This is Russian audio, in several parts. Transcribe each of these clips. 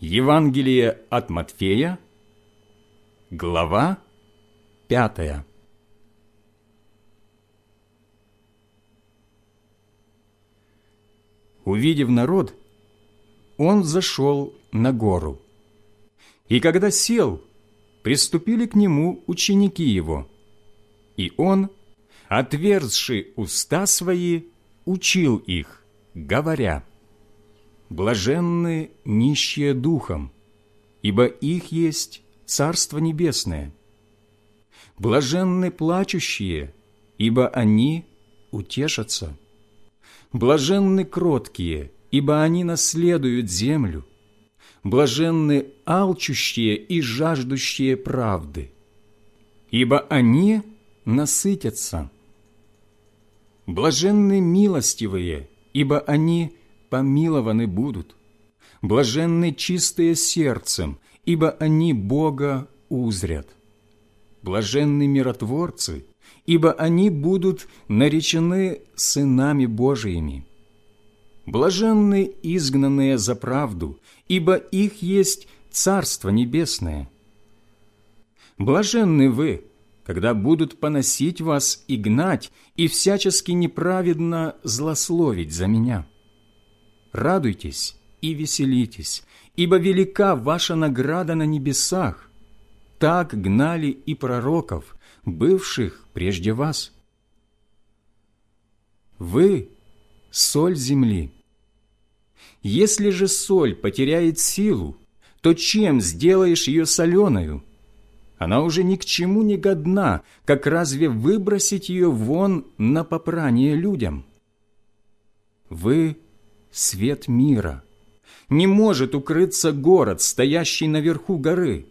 Евангелие от Матфея, глава пятая. Увидев народ, он зашел на гору. И когда сел, приступили к нему ученики его. И он, отверзши уста свои, учил их, говоря, «Блаженны нищие духом, ибо их есть Царство Небесное. Блаженны плачущие, ибо они утешатся. Блаженны кроткие, ибо они наследуют землю. Блаженны алчущие и жаждущие правды, ибо они насытятся. Блаженны милостивые, ибо они помилованы будут. Блаженны чистые сердцем, ибо они Бога узрят. Блаженны миротворцы, ибо они будут наречены сынами Божиими. Блаженны изгнанные за правду, ибо их есть Царство Небесное. Блаженны вы, когда будут поносить вас и гнать, и всячески неправедно злословить за меня. Радуйтесь и веселитесь, ибо велика ваша награда на небесах. Так гнали и пророков, бывших прежде вас. Вы – соль земли. Если же соль потеряет силу, то чем сделаешь ее соленою – она уже ни к чему не годна, как разве выбросить ее вон на попрание людям? Вы — свет мира. Не может укрыться город, стоящий наверху горы.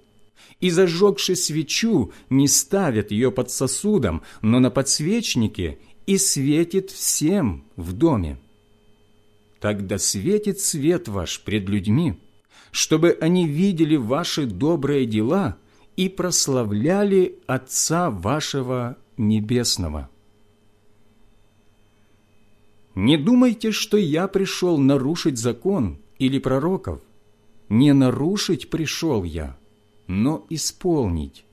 И, зажегши свечу, не ставят ее под сосудом, но на подсвечнике и светит всем в доме. Тогда светит свет ваш пред людьми, чтобы они видели ваши добрые дела – и прославляли Отца вашего Небесного. Не думайте, что я пришел нарушить закон или пророков. Не нарушить пришел я, но исполнить.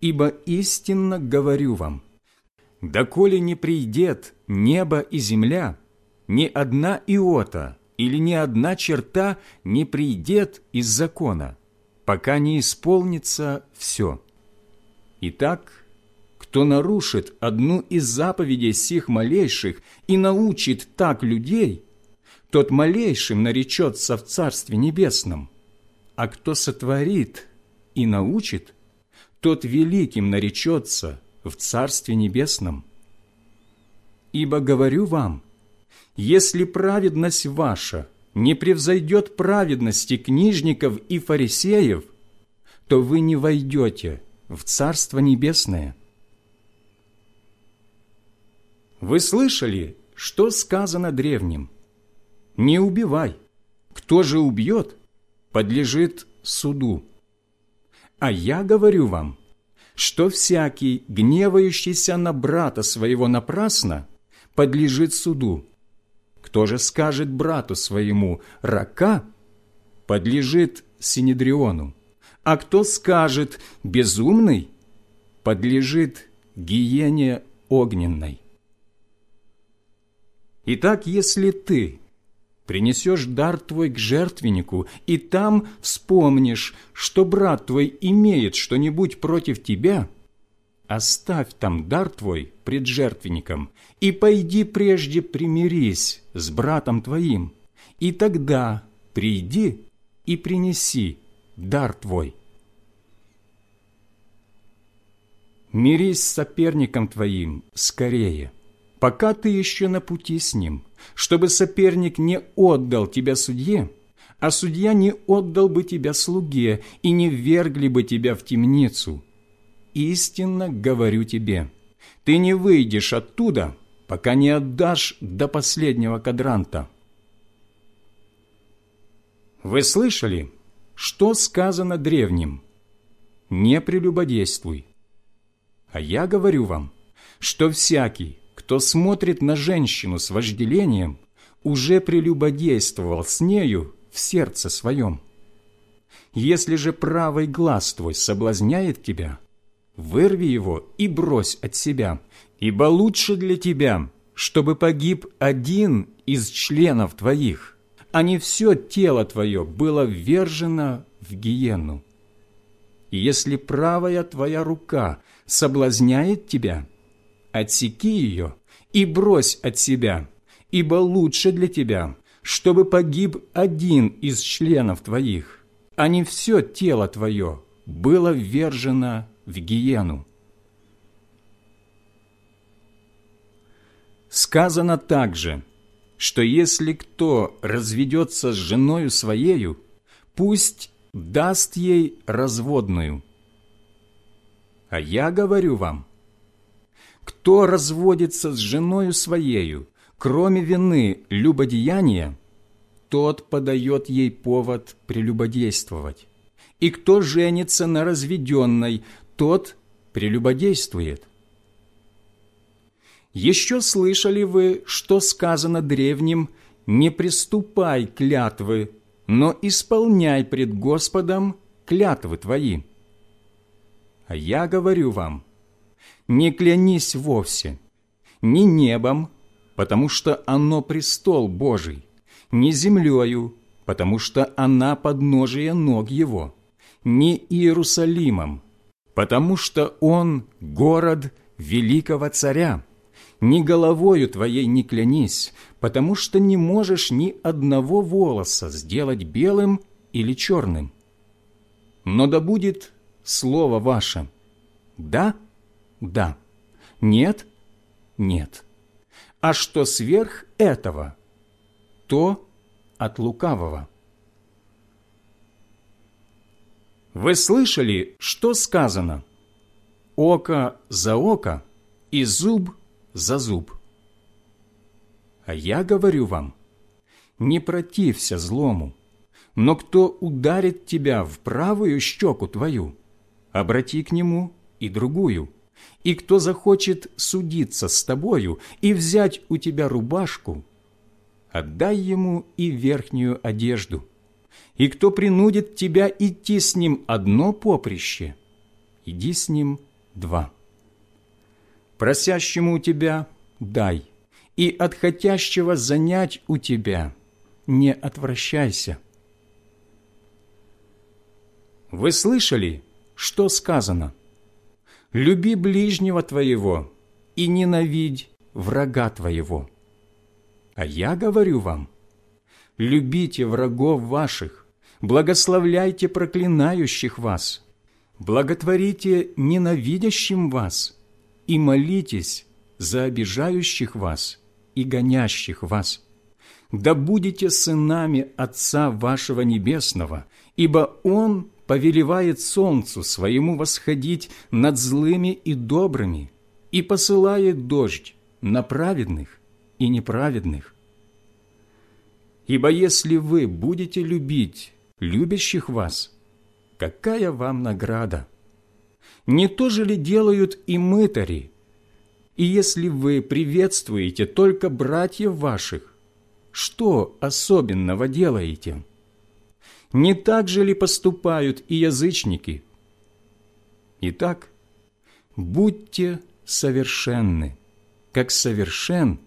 Ибо истинно говорю вам, доколе не придет небо и земля, ни одна иота или ни одна черта не придет из закона, пока не исполнится все. Итак, кто нарушит одну из заповедей сих малейших и научит так людей, тот малейшим наречется в Царстве Небесном, а кто сотворит и научит, тот великим наречется в Царстве Небесном. Ибо говорю вам, если праведность ваша – не превзойдет праведности книжников и фарисеев, то вы не войдете в Царство Небесное. Вы слышали, что сказано древним? Не убивай. Кто же убьет, подлежит суду. А я говорю вам, что всякий, гневающийся на брата своего напрасно, подлежит суду. Кто же скажет брату своему «рака», подлежит Синедриону, а кто скажет «безумный», подлежит гиене огненной. Итак, если ты принесешь дар твой к жертвеннику, и там вспомнишь, что брат твой имеет что-нибудь против тебя – оставь там дар твой пред жертвенником, и пойди прежде примирись с братом твоим, и тогда приди и принеси дар твой. Мирись с соперником твоим скорее, пока ты еще на пути с ним, чтобы соперник не отдал тебя судье, а судья не отдал бы тебя слуге и не ввергли бы тебя в темницу, истинно говорю тебе, ты не выйдешь оттуда, пока не отдашь до последнего кадранта. Вы слышали, что сказано древним? Не прелюбодействуй. А я говорю вам, что всякий, кто смотрит на женщину с вожделением, уже прелюбодействовал с нею в сердце своем. Если же правый глаз твой соблазняет тебя, вырви его и брось от себя, ибо лучше для тебя, чтобы погиб один из членов твоих, а не все тело твое было ввержено в гиену. Если правая твоя рука соблазняет тебя, отсеки ее и брось от себя, ибо лучше для тебя, чтобы погиб один из членов твоих, а не все тело твое было ввержено в гиену. Сказано также, что если кто разведется с женою своею, пусть даст ей разводную. А я говорю вам, кто разводится с женою своею, кроме вины любодеяния, тот подает ей повод прелюбодействовать. И кто женится на разведенной, тот прелюбодействует. Еще слышали вы, что сказано древним «Не приступай клятвы, но исполняй пред Господом клятвы твои». А я говорю вам, не клянись вовсе, ни небом, потому что оно престол Божий, ни землею, потому что она подножие ног его, ни Иерусалимом, потому что он город великого царя, ни головою твоей не клянись, потому что не можешь ни одного волоса сделать белым или черным. Но да будет слово ваше. «да» – «да», «нет» – «нет». А что сверх этого, то от лукавого. Вы слышали, что сказано? Око за око и зуб за зуб. А я говорю вам, не протився злому, но кто ударит тебя в правую щеку твою, обрати к нему и другую. И кто захочет судиться с тобою и взять у тебя рубашку, отдай ему и верхнюю одежду. И кто принудит тебя идти с ним одно поприще, иди с ним два. Просящему у тебя дай, и от хотящего занять у тебя не отвращайся. Вы слышали, что сказано? Люби ближнего твоего и ненавидь врага твоего. А я говорю вам, любите врагов ваших, благословляйте проклинающих вас, благотворите ненавидящим вас и молитесь за обижающих вас и гонящих вас. Да будете сынами Отца вашего Небесного, ибо Он повелевает солнцу своему восходить над злыми и добрыми и посылает дождь на праведных и неправедных. Ибо если вы будете любить любящих вас, какая вам награда? Не то же ли делают и мытари? И если вы приветствуете только братьев ваших, что особенного делаете?» Не так же ли поступают и язычники? Итак, будьте совершенны, как совершен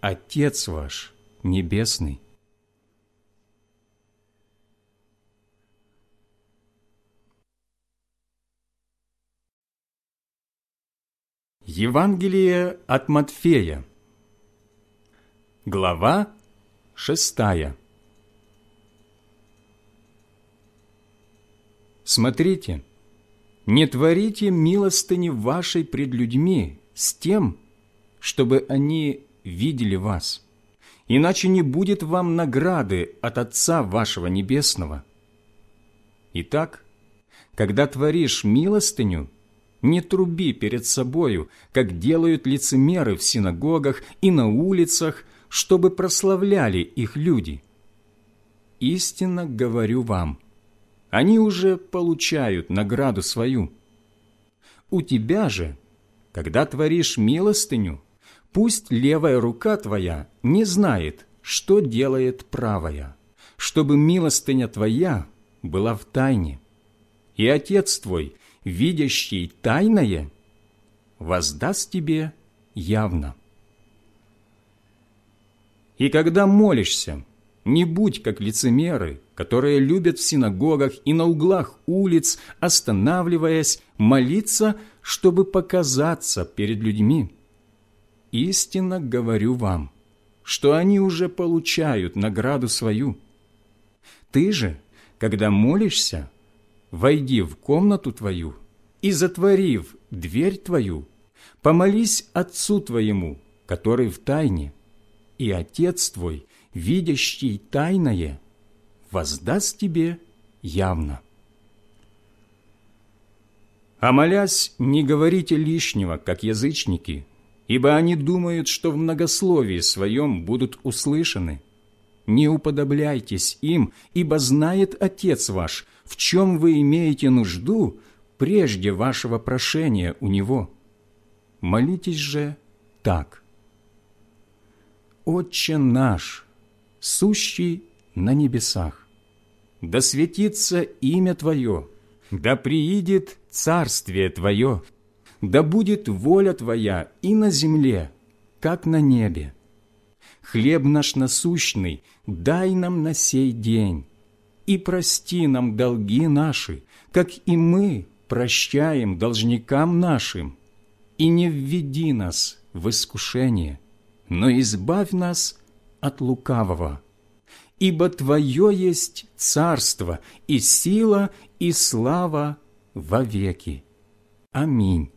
Отец ваш Небесный. Евангелие от Матфея Глава шестая Смотрите, не творите милостыни вашей пред людьми с тем, чтобы они видели вас, иначе не будет вам награды от Отца вашего Небесного. Итак, когда творишь милостыню, не труби перед собою, как делают лицемеры в синагогах и на улицах, чтобы прославляли их люди. Истинно говорю вам – они уже получают награду свою. У тебя же, когда творишь милостыню, пусть левая рука твоя не знает, что делает правая, чтобы милостыня твоя была в тайне, и Отец твой, видящий тайное, воздаст тебе явно. И когда молишься, не будь как лицемеры, которые любят в синагогах и на углах улиц, останавливаясь, молиться, чтобы показаться перед людьми. Истинно говорю вам, что они уже получают награду свою. Ты же, когда молишься, войди в комнату твою и, затворив дверь твою, помолись Отцу твоему, который в тайне, и Отец твой, видящий тайное, воздаст тебе явно. А молясь, не говорите лишнего, как язычники, ибо они думают, что в многословии своем будут услышаны. Не уподобляйтесь им, ибо знает Отец ваш, в чем вы имеете нужду прежде вашего прошения у Него. Молитесь же так. «Отче наш, сущий на небесах, да светится имя Твое, да приидет Царствие Твое, да будет воля Твоя и на земле, как на небе. Хлеб наш насущный дай нам на сей день, и прости нам долги наши, как и мы прощаем должникам нашим, и не введи нас в искушение, но избавь нас от лукавого. Ибо Твое есть царство и сила и слава вовеки. Аминь.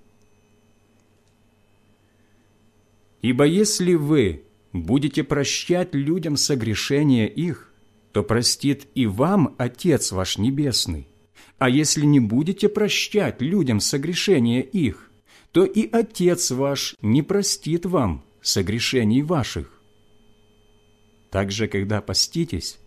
Ибо если вы будете прощать людям согрешения их, то простит и вам Отец ваш Небесный. А если не будете прощать людям согрешения их, то и Отец ваш не простит вам согрешений ваших. Также, когда поститесь,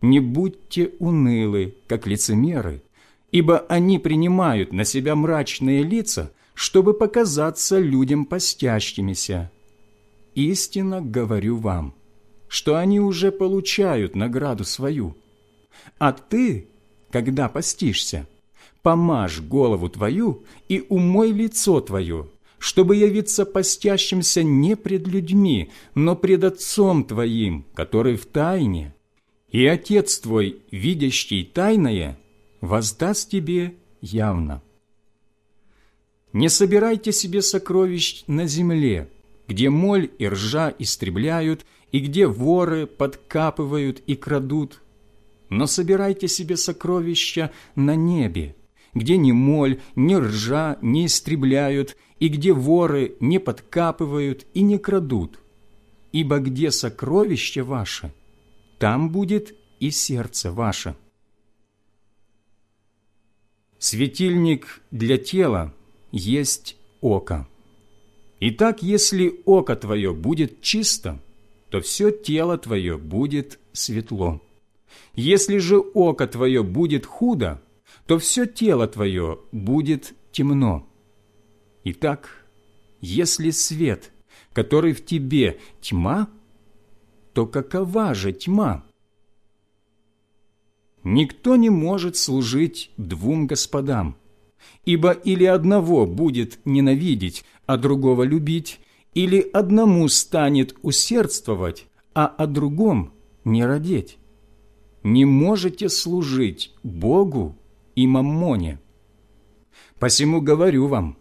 не будьте унылы, как лицемеры, ибо они принимают на себя мрачные лица, чтобы показаться людям постящимися. Истинно говорю вам, что они уже получают награду свою. А ты, когда постишься, помажь голову твою и умой лицо твое, чтобы явиться постящимся не пред людьми, но пред Отцом твоим, который в тайне. И Отец твой, видящий тайное, воздаст тебе явно. Не собирайте себе сокровищ на земле, где моль и ржа истребляют, и где воры подкапывают и крадут, но собирайте себе сокровища на небе, где ни моль, ни ржа не истребляют, и где воры не подкапывают и не крадут. Ибо где сокровище ваше, там будет и сердце ваше. Светильник для тела есть око. Итак, если око твое будет чисто, то все тело твое будет светло. Если же око твое будет худо, то все тело твое будет темно. Итак, если свет, который в тебе тьма, то какова же тьма? Никто не может служить двум господам, ибо или одного будет ненавидеть, а другого любить, или одному станет усердствовать, а о другом не родить не можете служить Богу и маммоне. Посему говорю вам,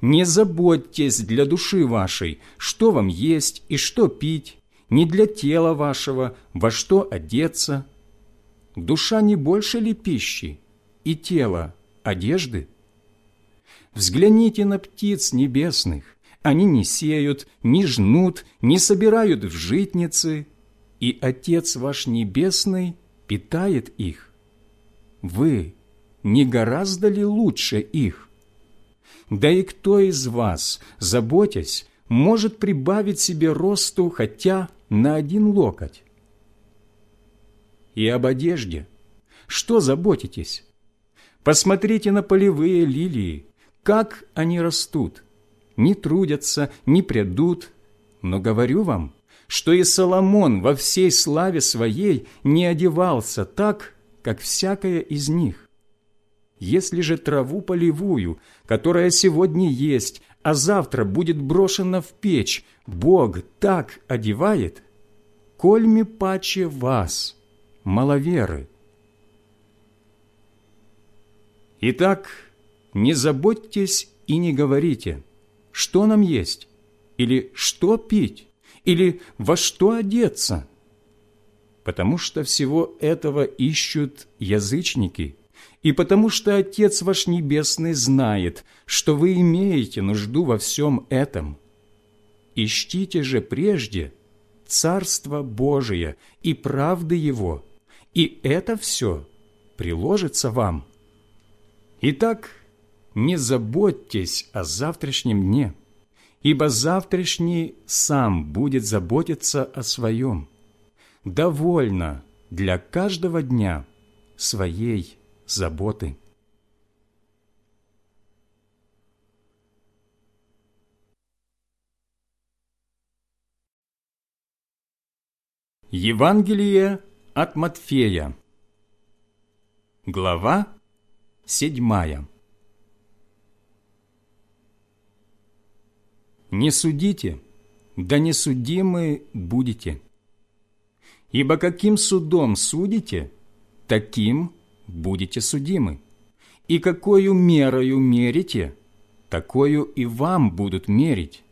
не заботьтесь для души вашей, что вам есть и что пить, не для тела вашего, во что одеться. Душа не больше ли пищи, и тело – одежды? Взгляните на птиц небесных, они не сеют, не жнут, не собирают в житницы, и Отец ваш Небесный питает их. Вы не гораздо ли лучше их? Да и кто из вас, заботясь, может прибавить себе росту хотя на один локоть? И об одежде. Что заботитесь? Посмотрите на полевые лилии, как они растут. Не трудятся, не прядут, но говорю вам, что и Соломон во всей славе своей не одевался так, как всякая из них. Если же траву полевую, которая сегодня есть, а завтра будет брошена в печь, Бог так одевает, кольми паче вас, маловеры. Итак, не заботьтесь и не говорите, что нам есть, или что пить, или во что одеться, потому что всего этого ищут язычники, и потому что Отец ваш Небесный знает, что вы имеете нужду во всем этом. Ищите же прежде Царство Божие и правды Его, и это все приложится вам. Итак, не заботьтесь о завтрашнем дне, ибо завтрашний сам будет заботиться о своем. Довольно для каждого дня своей заботы. Евангелие от Матфея Глава седьмая Не судите, да не судимы будете. Ибо каким судом судите, таким будете судимы. И какую мерою мерите, такую и вам будут мерить.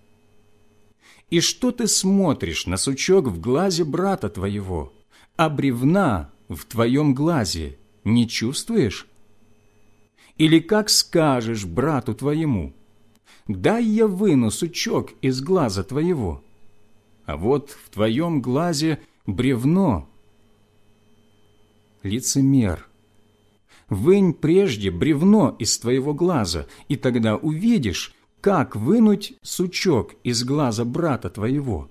И что ты смотришь на сучок в глазе брата твоего, а бревна в твоем глазе не чувствуешь? Или как скажешь брату твоему, «Дай я выну сучок из глаза твоего», а вот в твоем глазе бревно. Лицемер, вынь прежде бревно из твоего глаза, и тогда увидишь, как вынуть сучок из глаза брата твоего.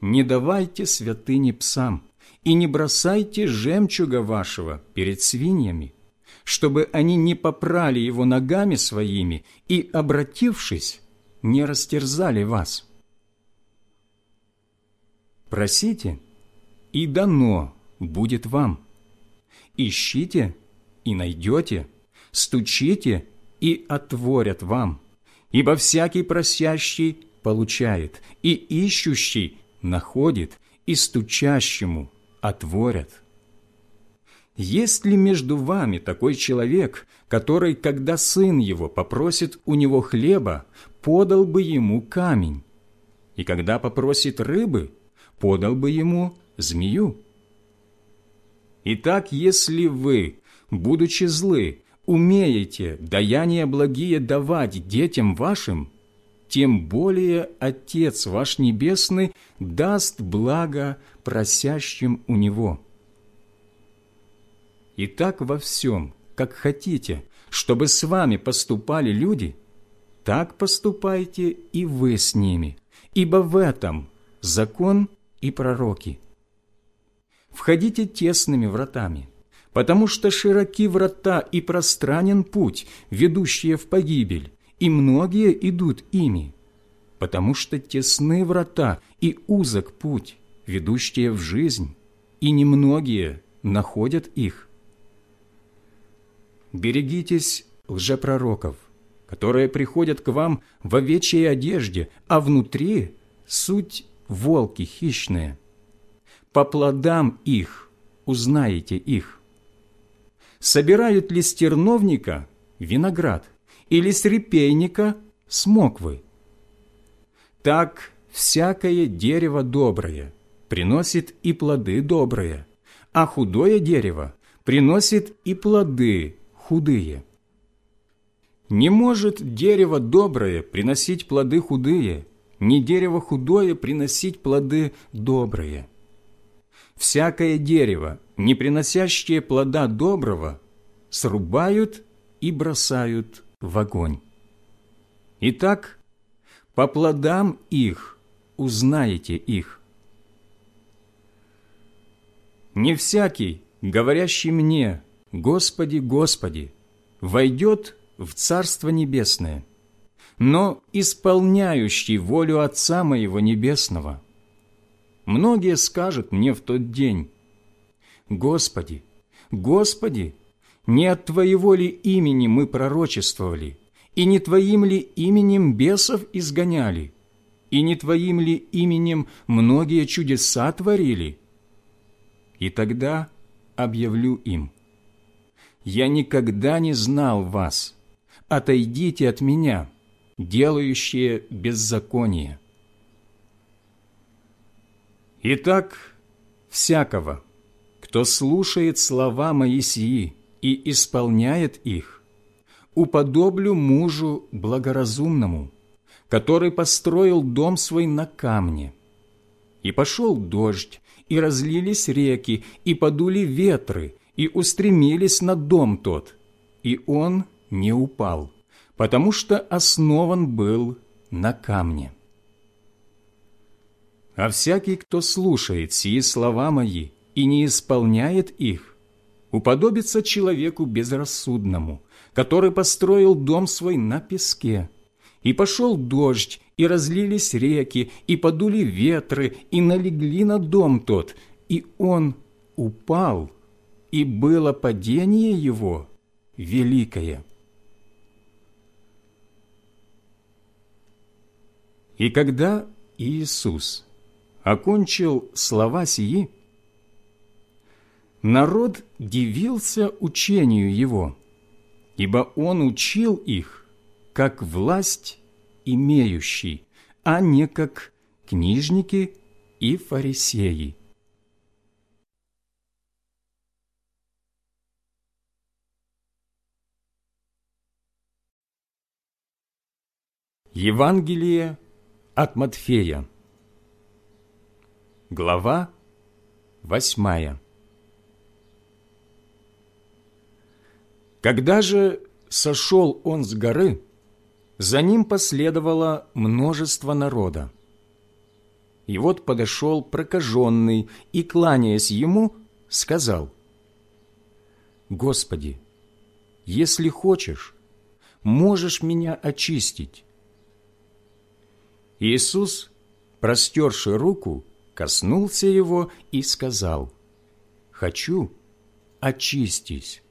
Не давайте святыни псам, и не бросайте жемчуга вашего перед свиньями, чтобы они не попрали его ногами своими и, обратившись, не растерзали вас. Просите, и дано будет вам. Ищите, и найдете, стучите, и отворят вам. Ибо всякий просящий получает, и ищущий находит, и стучащему отворят. Есть ли между вами такой человек, который, когда сын его попросит у него хлеба, подал бы ему камень, и когда попросит рыбы, подал бы ему змею? Итак, если вы, будучи злы, умеете даяния благие давать детям вашим, тем более Отец ваш Небесный даст благо просящим у Него. И так во всем, как хотите, чтобы с вами поступали люди, так поступайте и вы с ними, ибо в этом закон и пророки. Входите тесными вратами – потому что широки врата и пространен путь, ведущие в погибель, и многие идут ими, потому что тесны врата и узок путь, ведущие в жизнь, и немногие находят их. Берегитесь лжепророков, которые приходят к вам в овечьей одежде, а внутри суть волки хищные. По плодам их узнаете их собирают ли с терновника виноград или с репейника смоквы. Так всякое дерево доброе приносит и плоды добрые, а худое дерево приносит и плоды худые. Не может дерево доброе приносить плоды худые, ни дерево худое приносить плоды добрые. Всякое дерево, не приносящие плода доброго, срубают и бросают в огонь. Итак, по плодам их узнаете их. Не всякий, говорящий мне, Господи, Господи, войдет в Царство Небесное, но исполняющий волю Отца Моего Небесного. Многие скажут мне в тот день, Господи, Господи, не от Твоего ли имени мы пророчествовали, и не Твоим ли именем бесов изгоняли, и не Твоим ли именем многие чудеса творили? И тогда объявлю им, «Я никогда не знал вас, отойдите от меня, делающие беззаконие». Итак, всякого, кто слушает слова мои сии и исполняет их, уподоблю мужу благоразумному, который построил дом свой на камне. И пошел дождь, и разлились реки, и подули ветры, и устремились на дом тот, и он не упал, потому что основан был на камне. А всякий, кто слушает сии слова мои и не исполняет их, уподобится человеку безрассудному, который построил дом свой на песке. И пошел дождь, и разлились реки, и подули ветры, и налегли на дом тот, и он упал, и было падение его великое. И когда Иисус окончил слова сии, народ дивился учению его, ибо он учил их, как власть имеющий, а не как книжники и фарисеи. Евангелие от Матфея Глава восьмая Когда же сошел он с горы, за ним последовало множество народа. И вот подошел прокаженный и, кланяясь ему, сказал, «Господи, если хочешь, можешь меня очистить». Иисус, простерши руку, коснулся его и сказал, «Хочу, очистись».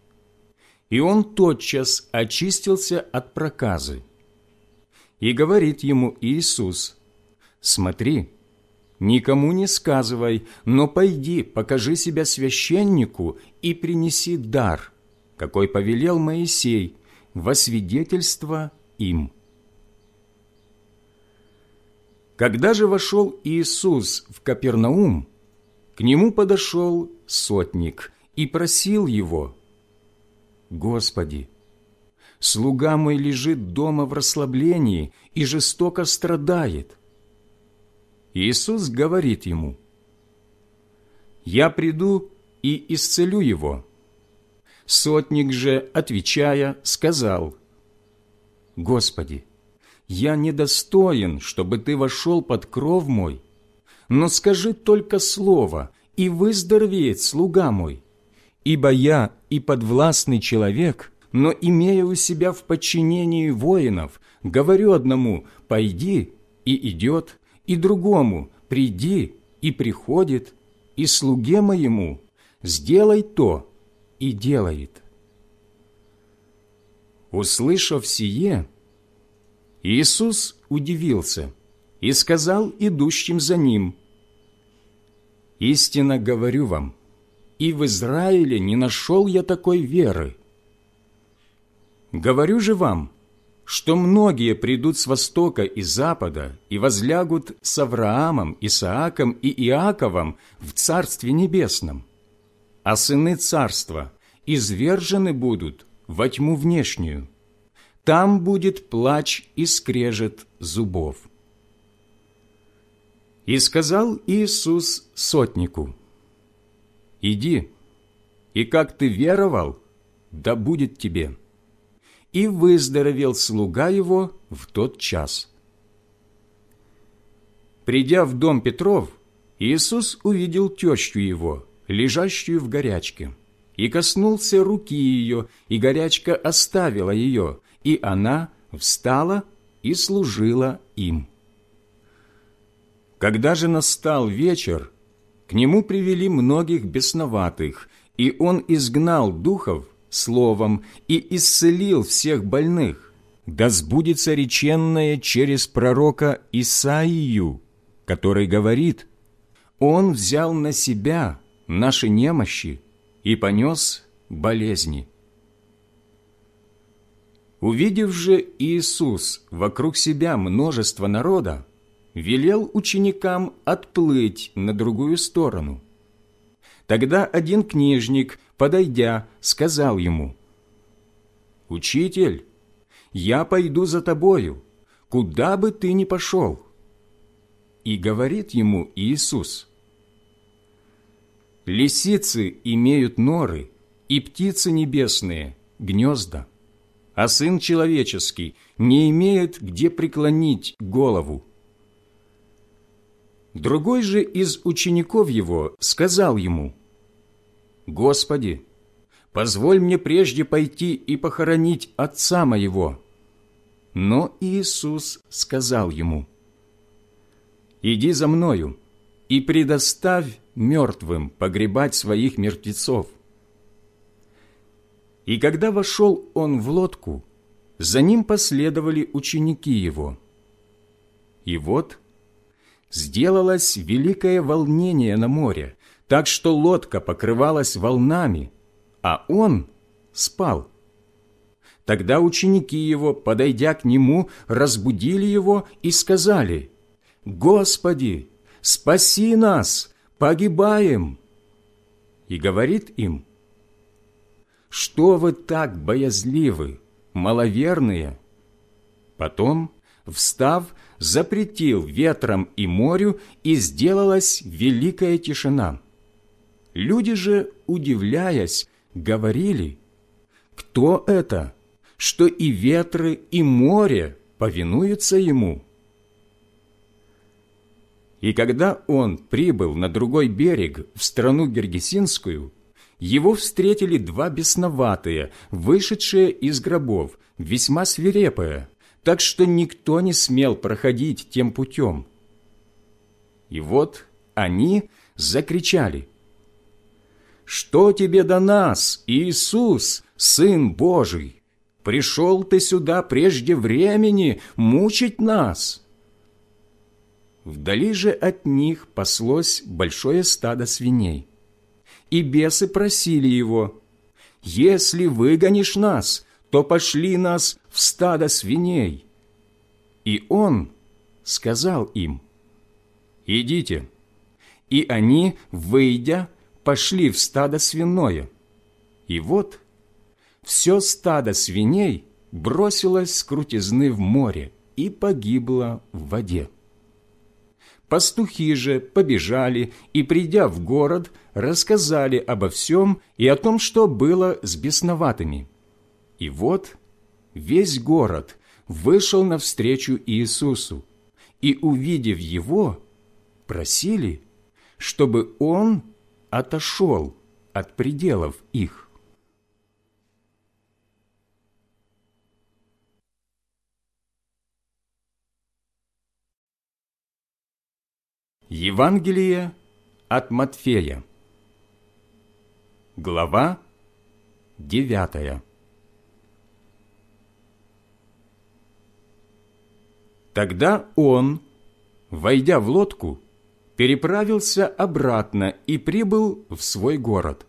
И он тотчас очистился от проказы. И говорит ему Иисус, «Смотри, никому не сказывай, но пойди, покажи себя священнику и принеси дар, какой повелел Моисей, во свидетельство им». Когда же вошел Иисус в Капернаум, к нему подошел сотник и просил его, «Господи, слуга мой лежит дома в расслаблении и жестоко страдает». Иисус говорит ему, «Я приду и исцелю его». Сотник же, отвечая, сказал, «Господи, я недостоин, чтобы ты вошел под кров мой, но скажи только слово, и выздоровеет слуга мой. Ибо я и подвластный человек, но, имея у себя в подчинении воинов, говорю одному «пойди» и идет, и другому «приди» и приходит, и слуге моему «сделай то» и делает. Услышав сие, Иисус удивился и сказал идущим за Ним, «Истинно говорю вам, и в Израиле не нашел я такой веры. Говорю же вам, что многие придут с востока и запада и возлягут с Авраамом, Исааком и Иаковом в Царстве Небесном, а сыны Царства извержены будут во тьму внешнюю там будет плач и скрежет зубов. И сказал Иисус сотнику, «Иди, и как ты веровал, да будет тебе». И выздоровел слуга его в тот час. Придя в дом Петров, Иисус увидел тещу его, лежащую в горячке, и коснулся руки ее, и горячка оставила ее, и она встала и служила им. Когда же настал вечер, к нему привели многих бесноватых, и он изгнал духов словом и исцелил всех больных. Да сбудется реченное через пророка Исаию, который говорит, «Он взял на себя наши немощи и понес болезни». Увидев же Иисус вокруг себя множество народа, велел ученикам отплыть на другую сторону. Тогда один книжник, подойдя, сказал ему, «Учитель, я пойду за тобою, куда бы ты ни пошел». И говорит ему Иисус, «Лисицы имеют норы, и птицы небесные – гнезда, а Сын Человеческий не имеет где преклонить голову». Другой же из учеников его сказал ему, «Господи, позволь мне прежде пойти и похоронить отца моего». Но Иисус сказал ему, «Иди за мною и предоставь мертвым погребать своих мертвецов». И когда вошел он в лодку, за ним последовали ученики его. И вот сделалось великое волнение на море, так что лодка покрывалась волнами, а он спал. Тогда ученики его, подойдя к нему, разбудили его и сказали, «Господи, спаси нас, погибаем!» И говорит им, «Что вы так боязливы, маловерные?» Потом, встав, запретил ветрам и морю, и сделалась великая тишина. Люди же, удивляясь, говорили, «Кто это, что и ветры, и море повинуются ему?» И когда он прибыл на другой берег, в страну Гергесинскую, его встретили два бесноватые, вышедшие из гробов, весьма свирепые, так что никто не смел проходить тем путем. И вот они закричали, «Что тебе до нас, Иисус, Сын Божий? Пришел ты сюда прежде времени мучить нас!» Вдали же от них паслось большое стадо свиней. И бесы просили его, «Если выгонишь нас, то пошли нас в стадо свиней. И он сказал им, «Идите». И они, выйдя, пошли в стадо свиное. И вот все стадо свиней бросилось с крутизны в море и погибло в воде. Пастухи же побежали и, придя в город, рассказали обо всем и о том, что было с бесноватыми. И вот весь город вышел навстречу Иисусу, и, увидев Его, просили, чтобы Он отошел от пределов их. Евангелие от Матфея Глава девятая Тогда он, войдя в лодку, переправился обратно и прибыл в свой город.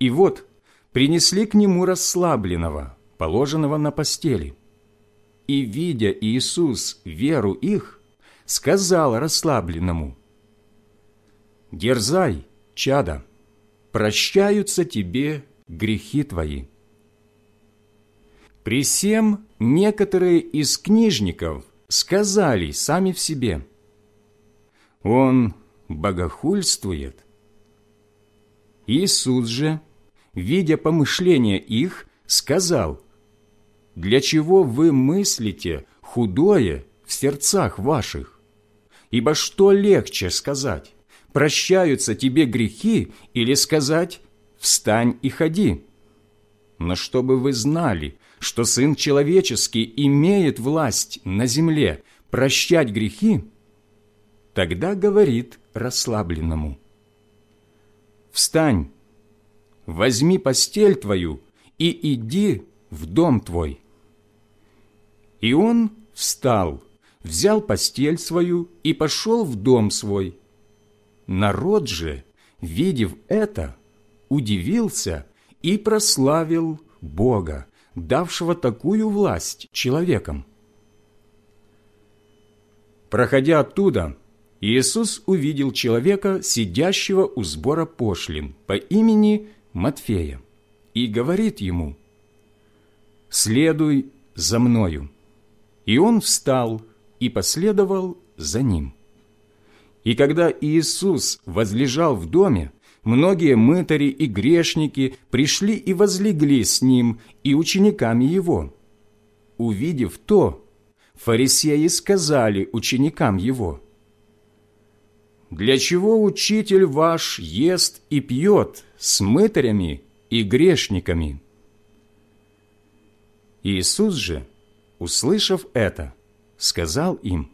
И вот принесли к нему расслабленного, положенного на постели. И, видя Иисус веру их, сказал расслабленному, «Дерзай, чада, прощаются тебе грехи твои». При всем некоторые из книжников – сказали сами в себе, «Он богохульствует». Иисус же, видя помышления их, сказал, «Для чего вы мыслите худое в сердцах ваших? Ибо что легче сказать, прощаются тебе грехи, или сказать, встань и ходи? Но чтобы вы знали, что Сын Человеческий имеет власть на земле прощать грехи, тогда говорит расслабленному – «Встань, возьми постель твою и иди в дом твой». И он встал, взял постель свою и пошел в дом свой. Народ же, видев это, удивился и прославил Бога, давшего такую власть человекам. Проходя оттуда, Иисус увидел человека, сидящего у сбора пошлин по имени Матфея, и говорит ему, «Следуй за мною». И он встал и последовал за ним. И когда Иисус возлежал в доме, многие мытари и грешники пришли и возлегли с ним и учениками его. Увидев то, фарисеи сказали ученикам его, «Для чего учитель ваш ест и пьет с мытарями и грешниками?» Иисус же, услышав это, сказал им,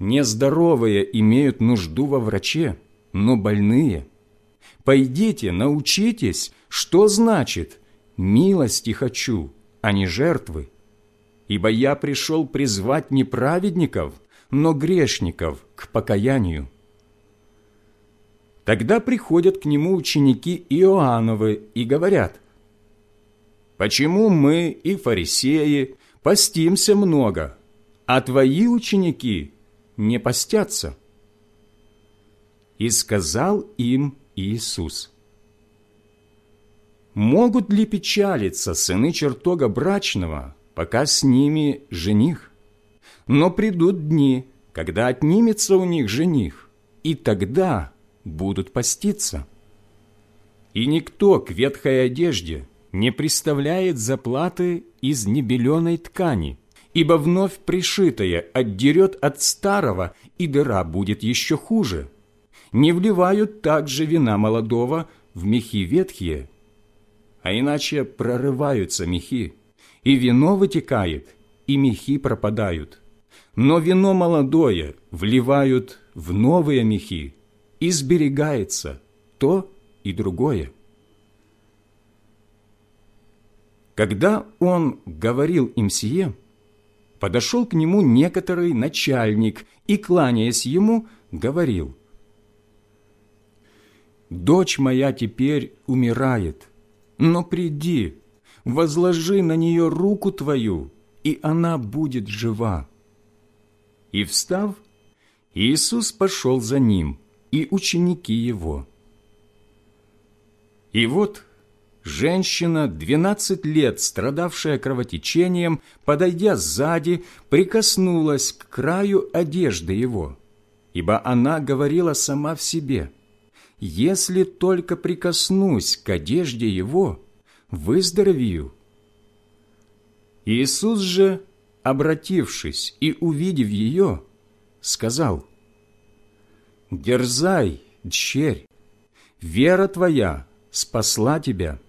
«Нездоровые имеют нужду во враче, но больные. Пойдите, научитесь, что значит «милости хочу», а не жертвы. Ибо я пришел призвать не праведников, но грешников к покаянию». Тогда приходят к нему ученики Иоанновы и говорят, «Почему мы и фарисеи постимся много, а твои ученики не постятся?» И сказал им Иисус, «Могут ли печалиться сыны чертога брачного, пока с ними жених? Но придут дни, когда отнимется у них жених, и тогда будут поститься. И никто к ветхой одежде не представляет заплаты из небеленой ткани, ибо вновь пришитое отдерет от старого, и дыра будет еще хуже» не вливают также вина молодого в мехи ветхие, а иначе прорываются мехи, и вино вытекает, и мехи пропадают. Но вино молодое вливают в новые мехи, и сберегается то и другое. Когда он говорил им сие, подошел к нему некоторый начальник и, кланяясь ему, говорил – дочь моя теперь умирает, но приди, возложи на нее руку твою, и она будет жива». И, встав, Иисус пошел за ним, и ученики его. И вот женщина, двенадцать лет страдавшая кровотечением, подойдя сзади, прикоснулась к краю одежды его, ибо она говорила сама в себе – если только прикоснусь к одежде его, выздоровею». Иисус же, обратившись и увидев ее, сказал, «Дерзай, дщерь, вера твоя спасла тебя».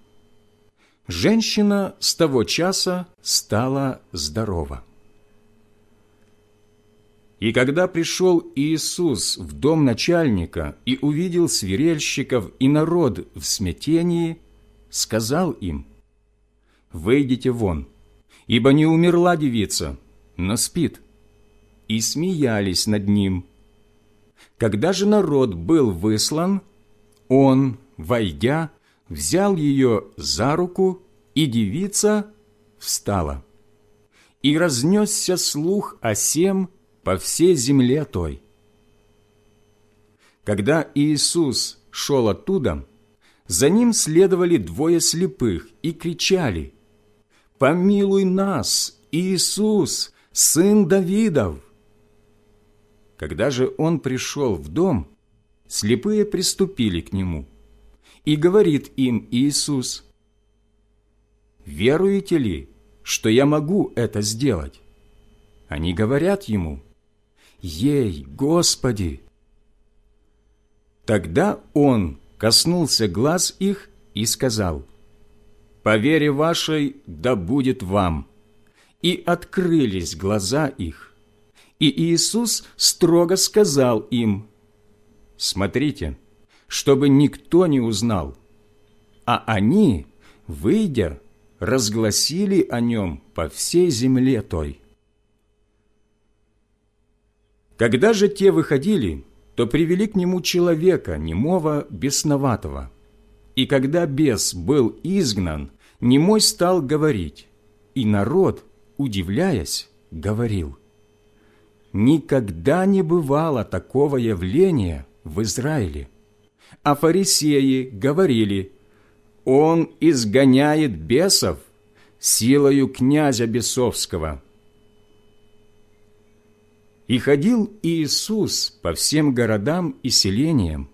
Женщина с того часа стала здорова. И когда пришел Иисус в дом начальника и увидел свирельщиков и народ в смятении, сказал им, «Выйдите вон, ибо не умерла девица, но спит». И смеялись над ним. Когда же народ был выслан, он, войдя, взял ее за руку, и девица встала. И разнесся слух о сем, по всей земле той. Когда Иисус шел оттуда, за ним следовали двое слепых и кричали, «Помилуй нас, Иисус, сын Давидов!» Когда же он пришел в дом, слепые приступили к нему, и говорит им Иисус, «Веруете ли, что я могу это сделать?» Они говорят ему, Ей, Господи!» Тогда он коснулся глаз их и сказал, «По вере вашей да будет вам». И открылись глаза их. И Иисус строго сказал им, «Смотрите, чтобы никто не узнал. А они, выйдя, разгласили о нем по всей земле той. Когда же те выходили, то привели к нему человека, немого бесноватого. И когда бес был изгнан, немой стал говорить, и народ, удивляясь, говорил, «Никогда не бывало такого явления в Израиле». А фарисеи говорили, «Он изгоняет бесов силою князя бесовского». И ходил Иисус по всем городам и селениям,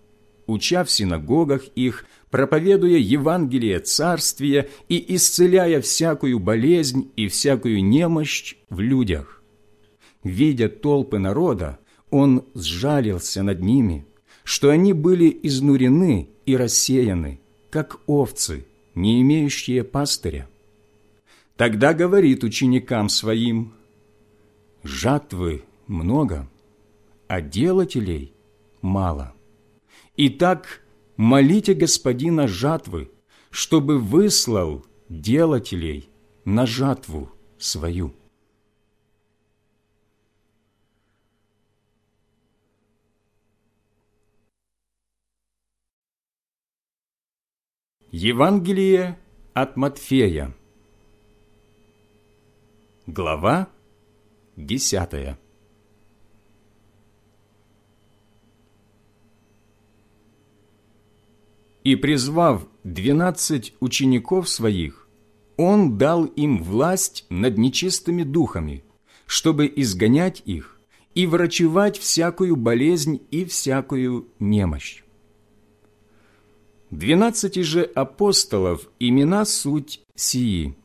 уча в синагогах их, проповедуя Евангелие Царствия и исцеляя всякую болезнь и всякую немощь в людях. Видя толпы народа, Он сжалился над ними, что они были изнурены и рассеяны, как овцы, не имеющие пастыря. Тогда говорит ученикам Своим, «Жатвы много, а делателей мало. Итак, молите Господина жатвы, чтобы выслал делателей на жатву свою». Евангелие от Матфея Глава десятая И призвав двенадцать учеников своих, Он дал им власть над нечистыми духами, чтобы изгонять их и врачевать всякую болезнь и всякую немощь. Двенадцати же апостолов имена суть сии.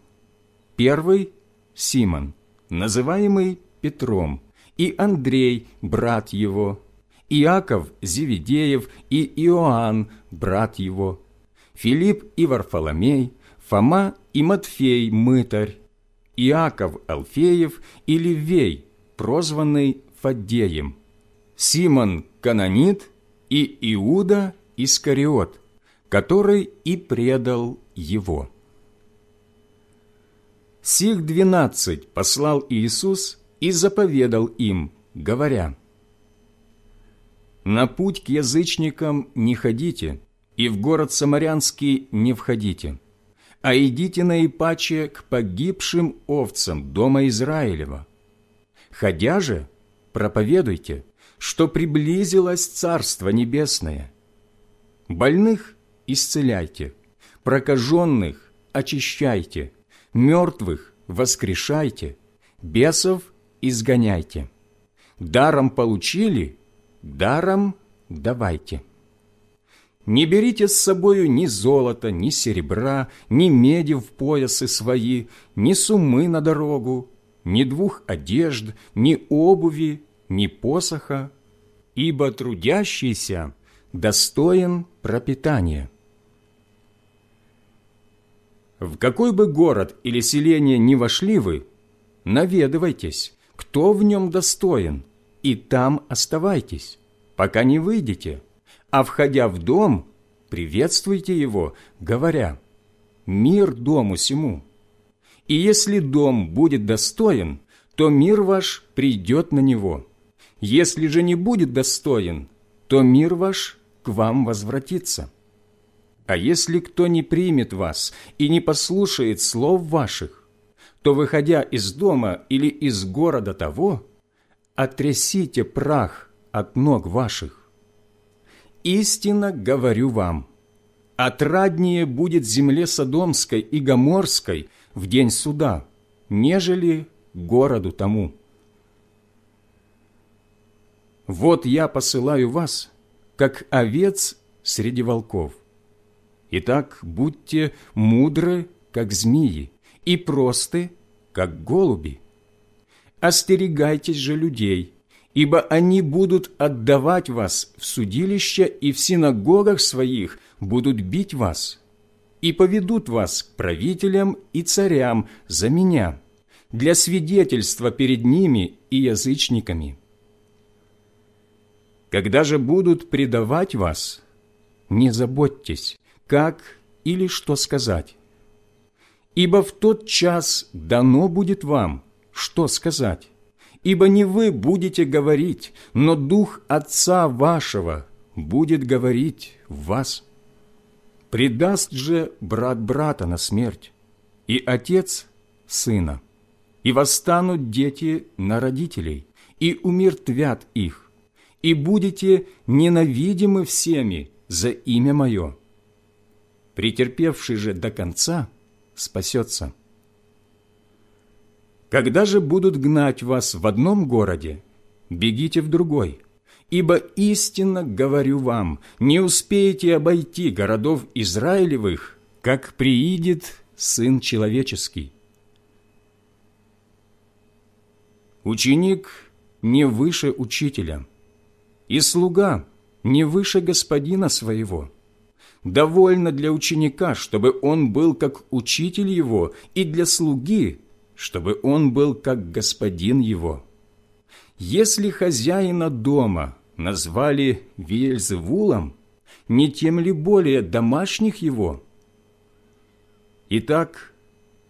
Первый – Симон, называемый Петром, и Андрей, брат его, Иаков Зеведеев и Иоанн, брат его, Филипп и Варфоломей, Фома и Матфей, мытарь, Иаков Алфеев и Левей, прозванный Фаддеем, Симон Канонит и Иуда Искариот – который и предал его. Сих двенадцать послал Иисус и заповедал им, говоря, «На путь к язычникам не ходите, и в город Самарянский не входите, а идите наипаче к погибшим овцам дома Израилева. Ходя же, проповедуйте, что приблизилось Царство Небесное. Больных исцеляйте, прокаженных очищайте, мертвых воскрешайте, бесов изгоняйте. Даром получили, даром давайте. Не берите с собою ни золота, ни серебра, ни меди в поясы свои, ни сумы на дорогу, ни двух одежд, ни обуви, ни посоха, ибо трудящийся достоин пропитания. В какой бы город или селение ни вошли вы, наведывайтесь, кто в нем достоин, и там оставайтесь, пока не выйдете, а, входя в дом, приветствуйте его, говоря «Мир дому сему». И если дом будет достоин, то мир ваш придет на него. Если же не будет достоин, то мир ваш к вам возвратится. А если кто не примет вас и не послушает слов ваших, то, выходя из дома или из города того, отрясите прах от ног ваших. Истинно говорю вам, отраднее будет земле Содомской и Гоморской в день суда, нежели городу тому. Вот я посылаю вас, как овец среди волков. Итак, будьте мудры, как змеи, и просты, как голуби. Остерегайтесь же людей, ибо они будут отдавать вас в судилище и в синагогах своих будут бить вас, и поведут вас к правителям и царям за меня, для свидетельства перед ними и язычниками. Когда же будут предавать вас, не заботьтесь, как или что сказать. Ибо в тот час дано будет вам, что сказать. Ибо не вы будете говорить, но Дух Отца вашего будет говорить в вас. Предаст же брат брата на смерть, и отец сына, и восстанут дети на родителей, и умертвят их, и будете ненавидимы всеми за имя Мое. Претерпевший же до конца спасется. Когда же будут гнать вас в одном городе, бегите в другой, ибо истинно говорю вам, не успеете обойти городов Израилевых, как приидет Сын Человеческий. Ученик не выше учителя, и слуга не выше господина своего. Довольно для ученика, чтобы он был как учитель его, и для слуги, чтобы он был как господин его. Если хозяина дома назвали Вельзевулом, не тем ли более домашних его? Итак,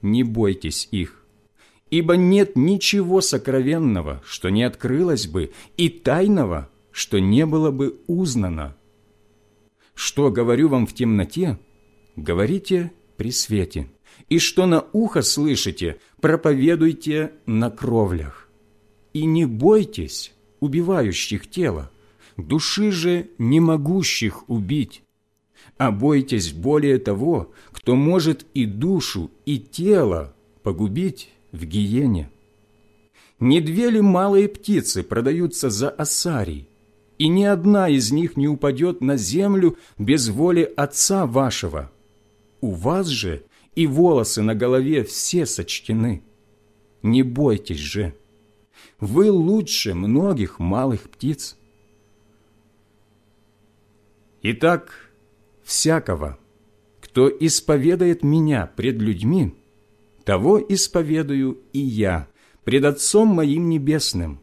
не бойтесь их, ибо нет ничего сокровенного, что не открылось бы, и тайного, что не было бы узнано. Что говорю вам в темноте, говорите при свете, и что на ухо слышите, проповедуйте на кровлях. И не бойтесь убивающих тело, души же не могущих убить, а бойтесь более того, кто может и душу, и тело погубить в гиене. Не две ли малые птицы продаются за осарий, и ни одна из них не упадет на землю без воли Отца вашего? У вас же и волосы на голове все сочтены. Не бойтесь же, вы лучше многих малых птиц. Итак, всякого, кто исповедает Меня пред людьми, того исповедую и Я пред Отцом Моим Небесным.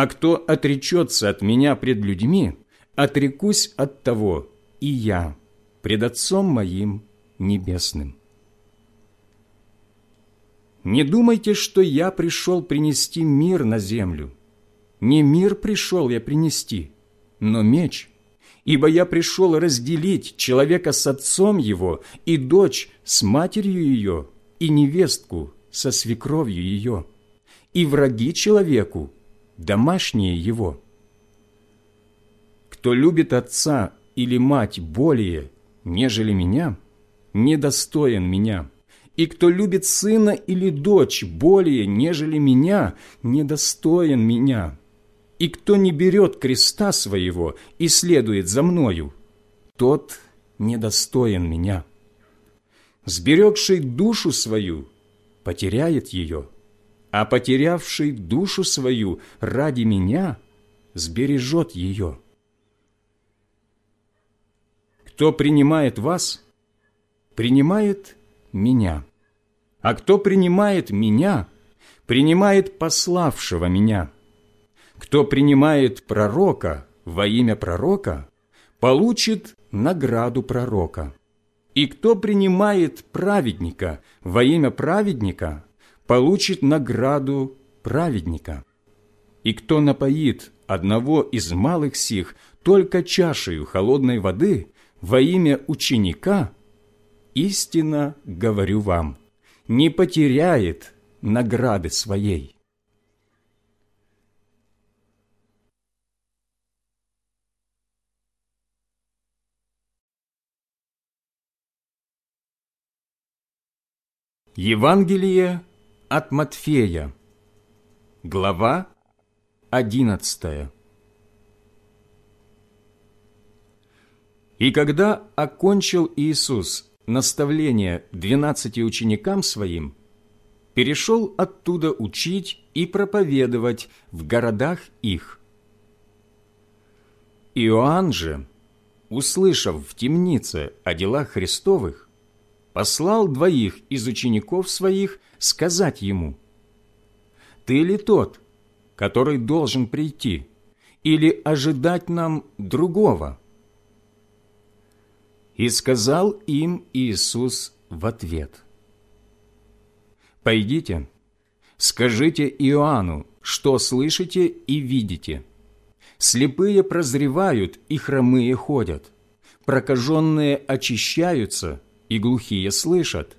А кто отречется от Меня пред людьми, отрекусь от того и Я пред Отцом Моим Небесным. Не думайте, что я пришел принести мир на землю. Не мир пришел я принести, но меч – ибо я пришел разделить человека с отцом его и дочь с матерью ее и невестку со свекровью ее, и враги человеку, домашние его. Кто любит отца или мать более, нежели меня, недостоин меня, и кто любит сына или дочь более, нежели меня, недостоин меня» И кто не берет креста своего и следует за мною, тот недостоин меня. Сберегший душу свою потеряет ее, а потерявший душу свою ради меня сбережет ее. Кто принимает вас, принимает меня, а кто принимает меня, принимает пославшего меня». Кто принимает пророка во имя пророка, получит награду пророка. И кто принимает праведника во имя праведника, получит награду праведника. И кто напоит одного из малых сих только чашею холодной воды во имя ученика, истинно говорю вам, не потеряет награды своей. Евангелие от Матфея, глава 11 И когда окончил Иисус наставление двенадцати ученикам Своим, перешел оттуда учить и проповедовать в городах их. Иоанн же, услышав в темнице о делах Христовых, послал двоих из учеников своих сказать ему, «Ты ли тот, который должен прийти, или ожидать нам другого?» И сказал им Иисус в ответ, «Пойдите, скажите Иоанну, что слышите и видите. Слепые прозревают и хромые ходят, прокаженные очищаются и глухие слышат,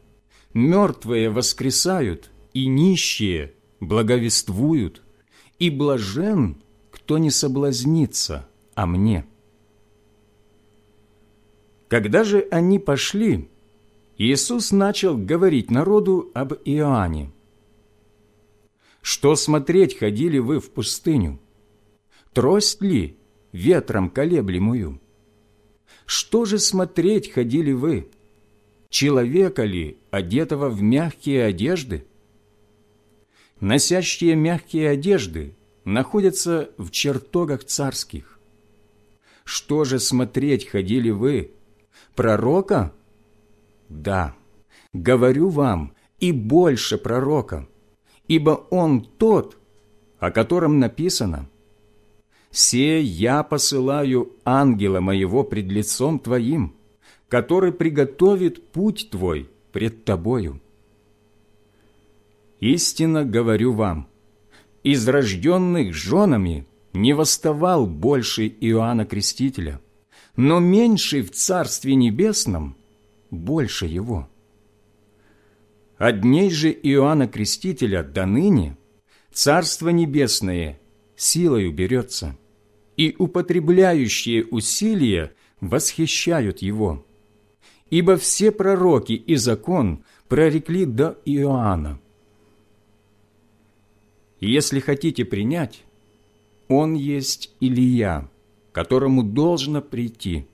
мертвые воскресают и нищие благовествуют, и блажен, кто не соблазнится о мне». Когда же они пошли, Иисус начал говорить народу об Иоанне. «Что смотреть ходили вы в пустыню? Трость ли ветром колеблемую? Что же смотреть ходили вы? Человека ли, одетого в мягкие одежды? Носящие мягкие одежды находятся в чертогах царских. Что же смотреть ходили вы, Пророка? Да, говорю вам, и больше пророка, ибо он тот, о котором написано «Се я посылаю ангела моего пред лицом твоим, который приготовит путь твой пред тобою». Истинно говорю вам, из рожденных женами не восставал больше Иоанна Крестителя – но меньший в Царстве Небесном больше его. От дней же Иоанна Крестителя до ныне Царство Небесное силою берется, и употребляющие усилия восхищают его. Ибо все пророки и закон прорекли до Иоанна. Если хотите принять, он есть Илия, которому должно прийти.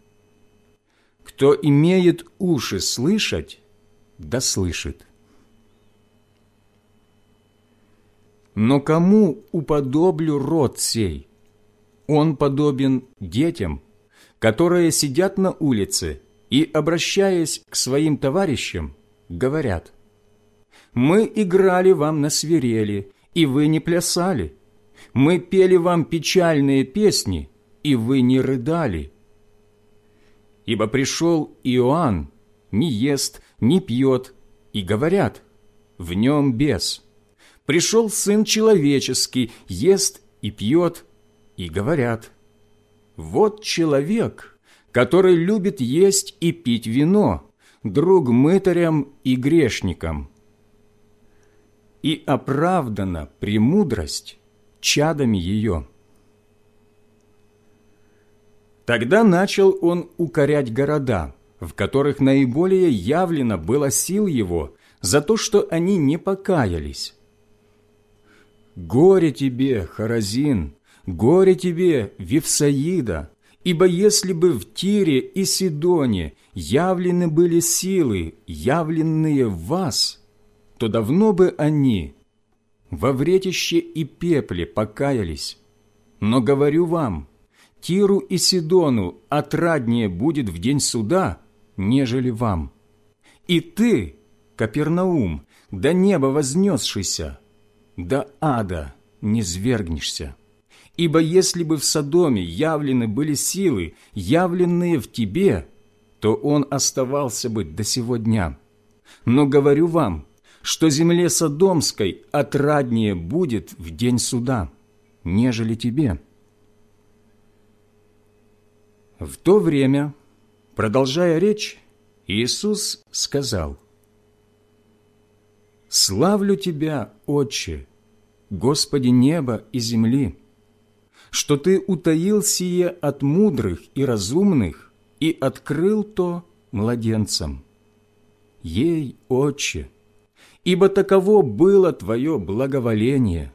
Кто имеет уши слышать, да слышит. Но кому уподоблю род сей? Он подобен детям, которые сидят на улице и, обращаясь к своим товарищам, говорят, «Мы играли вам на свирели, и вы не плясали. Мы пели вам печальные песни, и вы не рыдали. Ибо пришел Иоанн, не ест, не пьет, и говорят, в нем бес. Пришел Сын Человеческий, ест и пьет, и говорят, вот человек, который любит есть и пить вино, друг мытарям и грешникам. И оправдана премудрость чадами ее. Тогда начал он укорять города, в которых наиболее явлено было сил его за то, что они не покаялись. «Горе тебе, Харазин! Горе тебе, Вифсаида! Ибо если бы в Тире и Сидоне явлены были силы, явленные в вас, то давно бы они во вретище и пепле покаялись. Но говорю вам, Тиру и Сидону отраднее будет в день суда, нежели вам. И ты, Капернаум, до неба вознесшийся, до ада не свергнешься. Ибо если бы в Содоме явлены были силы, явленные в тебе, то он оставался бы до сего дня. Но говорю вам, что земле Содомской отраднее будет в день суда, нежели тебе». В то время, продолжая речь, Иисус сказал, «Славлю Тебя, Отче, Господи неба и земли, что Ты утаил сие от мудрых и разумных и открыл то младенцам. Ей, Отче, ибо таково было Твое благоволение.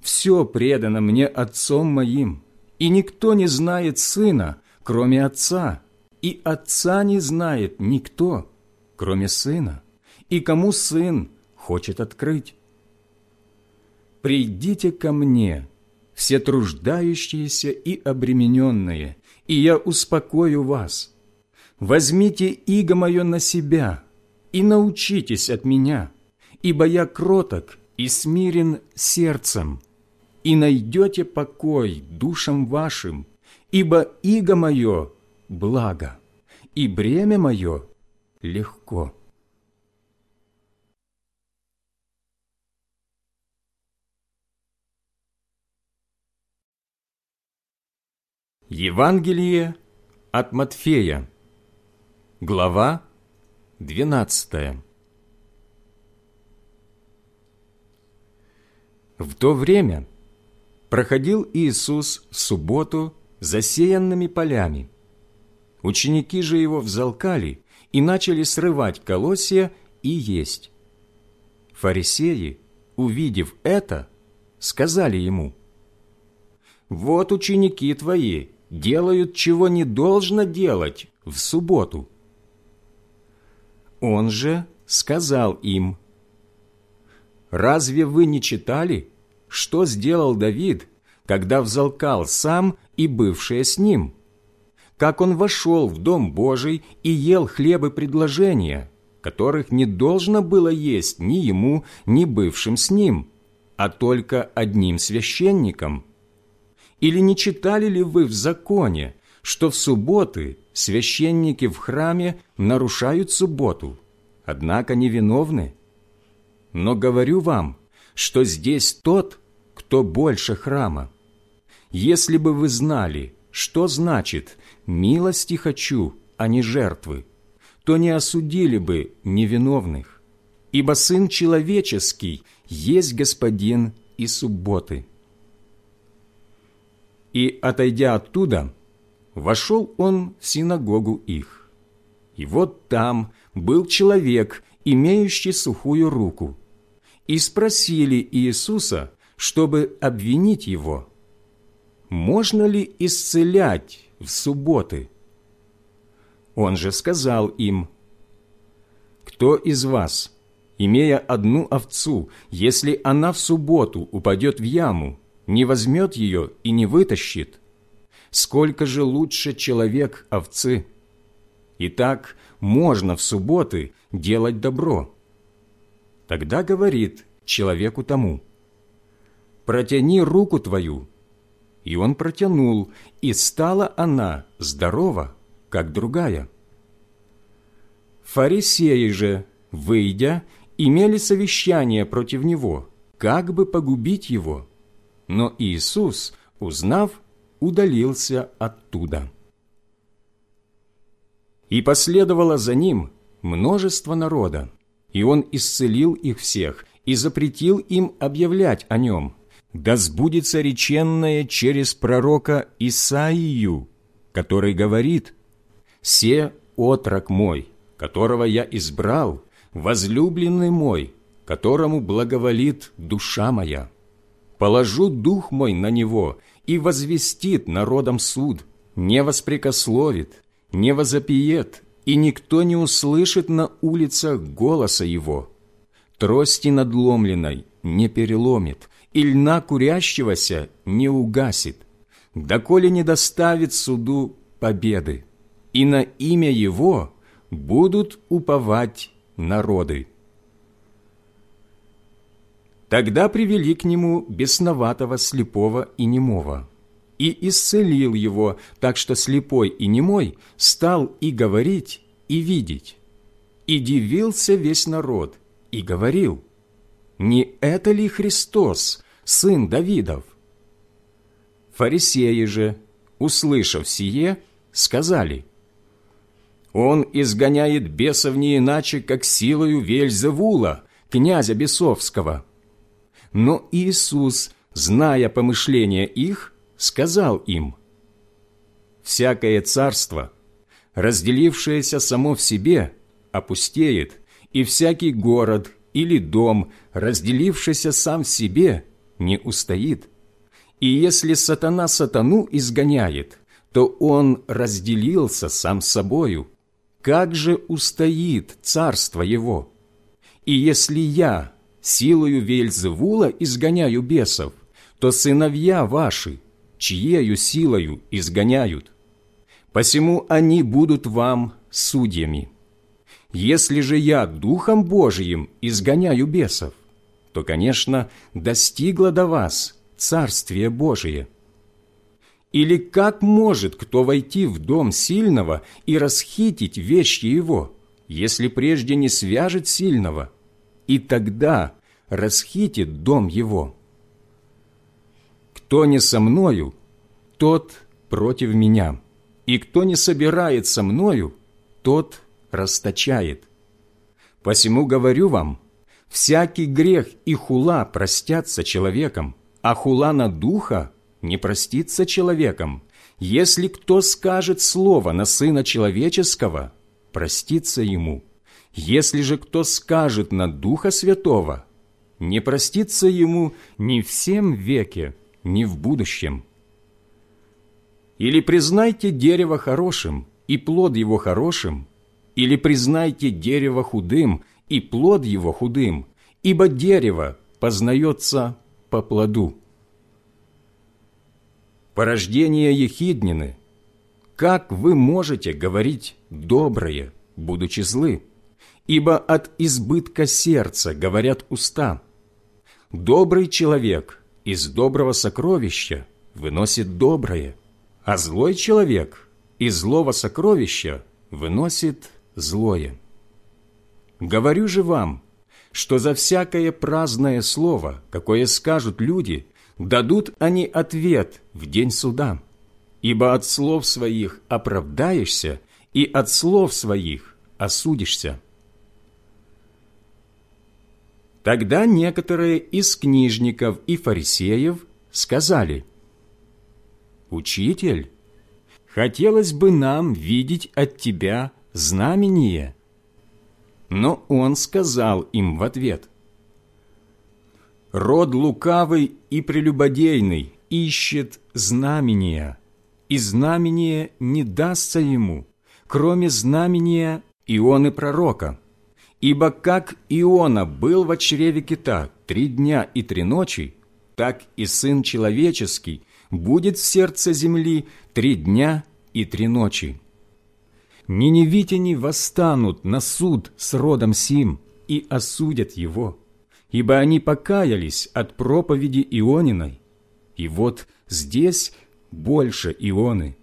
Все предано мне Отцом моим, и никто не знает Сына, кроме Отца, и Отца не знает никто, кроме Сына, и кому Сын хочет открыть. «Придите ко мне, все труждающиеся и обремененные, и я успокою вас. Возьмите иго мое на себя и научитесь от меня, ибо я кроток и смирен сердцем, и найдете покой душам вашим, ибо иго мое – благо, и бремя мое легко». Евангелие от Матфея, глава 12. В то время проходил Иисус в субботу засеянными полями. Ученики же его взалкали и начали срывать колосья и есть. Фарисеи, увидев это, сказали ему, «Вот ученики твои делают, чего не должно делать в субботу». Он же сказал им, «Разве вы не читали, что сделал Давид, когда взалкал сам и бывшие с ним? Как он вошел в Дом Божий и ел хлебы предложения, которых не должно было есть ни ему, ни бывшим с ним, а только одним священником?» Или не читали ли вы в законе, что в субботы священники в храме нарушают субботу, однако невиновны? Но говорю вам, что здесь тот, кто больше храма. Если бы вы знали, что значит «милости хочу, а не жертвы», то не осудили бы невиновных, ибо Сын Человеческий есть Господин и субботы. И, отойдя оттуда, вошел он в синагогу их. И вот там был человек, имеющий сухую руку. И спросили Иисуса, чтобы обвинить его, можно ли исцелять в субботы? Он же сказал им, «Кто из вас, имея одну овцу, если она в субботу упадет в яму, не возьмет ее и не вытащит. Сколько же лучше человек овцы? Итак, можно в субботы делать добро. Тогда говорит человеку тому, «Протяни руку твою». И он протянул, и стала она здорова, как другая. Фарисеи же, выйдя, имели совещание против него, как бы погубить его – но Иисус, узнав, удалился оттуда. И последовало за ним множество народа, и он исцелил их всех и запретил им объявлять о нем, да сбудется реченное через пророка Исаию, который говорит «Се отрок мой, которого я избрал, возлюбленный мой, которому благоволит душа моя» положу дух мой на него и возвестит народом суд, не воспрекословит, не возопиет, и никто не услышит на улицах голоса его. Трости надломленной не переломит, и льна курящегося не угасит, доколе не доставит суду победы, и на имя его будут уповать народы. Тогда привели к нему бесноватого слепого и немого, и исцелил его, так что слепой и немой стал и говорить, и видеть. И дивился весь народ, и говорил, «Не это ли Христос, сын Давидов?» Фарисеи же, услышав сие, сказали, «Он изгоняет бесов не иначе, как силою Вельзевула, князя бесовского». Но Иисус, зная помышления их, сказал им, «Всякое царство, разделившееся само в себе, опустеет, и всякий город или дом, разделившийся сам в себе, не устоит. И если сатана сатану изгоняет, то он разделился сам собою. Как же устоит царство его? И если я, силою Вельзевула изгоняю бесов, то сыновья ваши, чьею силою изгоняют. Посему они будут вам судьями. Если же я Духом Божиим изгоняю бесов, то, конечно, достигло до вас Царствие Божие. Или как может кто войти в дом сильного и расхитить вещи его, если прежде не свяжет сильного, и тогда расхитит дом его? Кто не со мною, тот против меня, и кто не собирает со мною, тот расточает. Посему говорю вам, всякий грех и хула простятся человеком, а хула на духа не простится человеком. Если кто скажет слово на Сына Человеческого, простится ему. Если же кто скажет на Духа Святого, не простится ему ни в всем веке, ни в будущем. Или признайте дерево хорошим, и плод его хорошим, или признайте дерево худым, и плод его худым, ибо дерево познается по плоду. Порождение ехиднины. Как вы можете говорить доброе, будучи злы? Ибо от избытка сердца говорят уста. Добрый человек из доброго сокровища выносит доброе, а злой человек из злого сокровища выносит злое. Говорю же вам, что за всякое праздное слово, какое скажут люди, дадут они ответ в день суда, ибо от слов своих оправдаешься, и от слов своих осудишься. Тогда некоторые из книжников и фарисеев сказали, «Учитель, хотелось бы нам видеть от тебя знамение». Но он сказал им в ответ, «Род лукавый и прелюбодейный ищет знамения, и знамение не дастся ему, кроме знамения Ионы пророка. Ибо как Иона был в чреве кита три дня и три ночи, так и Сын Человеческий будет в сердце земли три дня и три ночи. Ниневитяне восстанут на суд с родом Сим и осудят его, ибо они покаялись от проповеди Иониной, и вот здесь больше Ионы.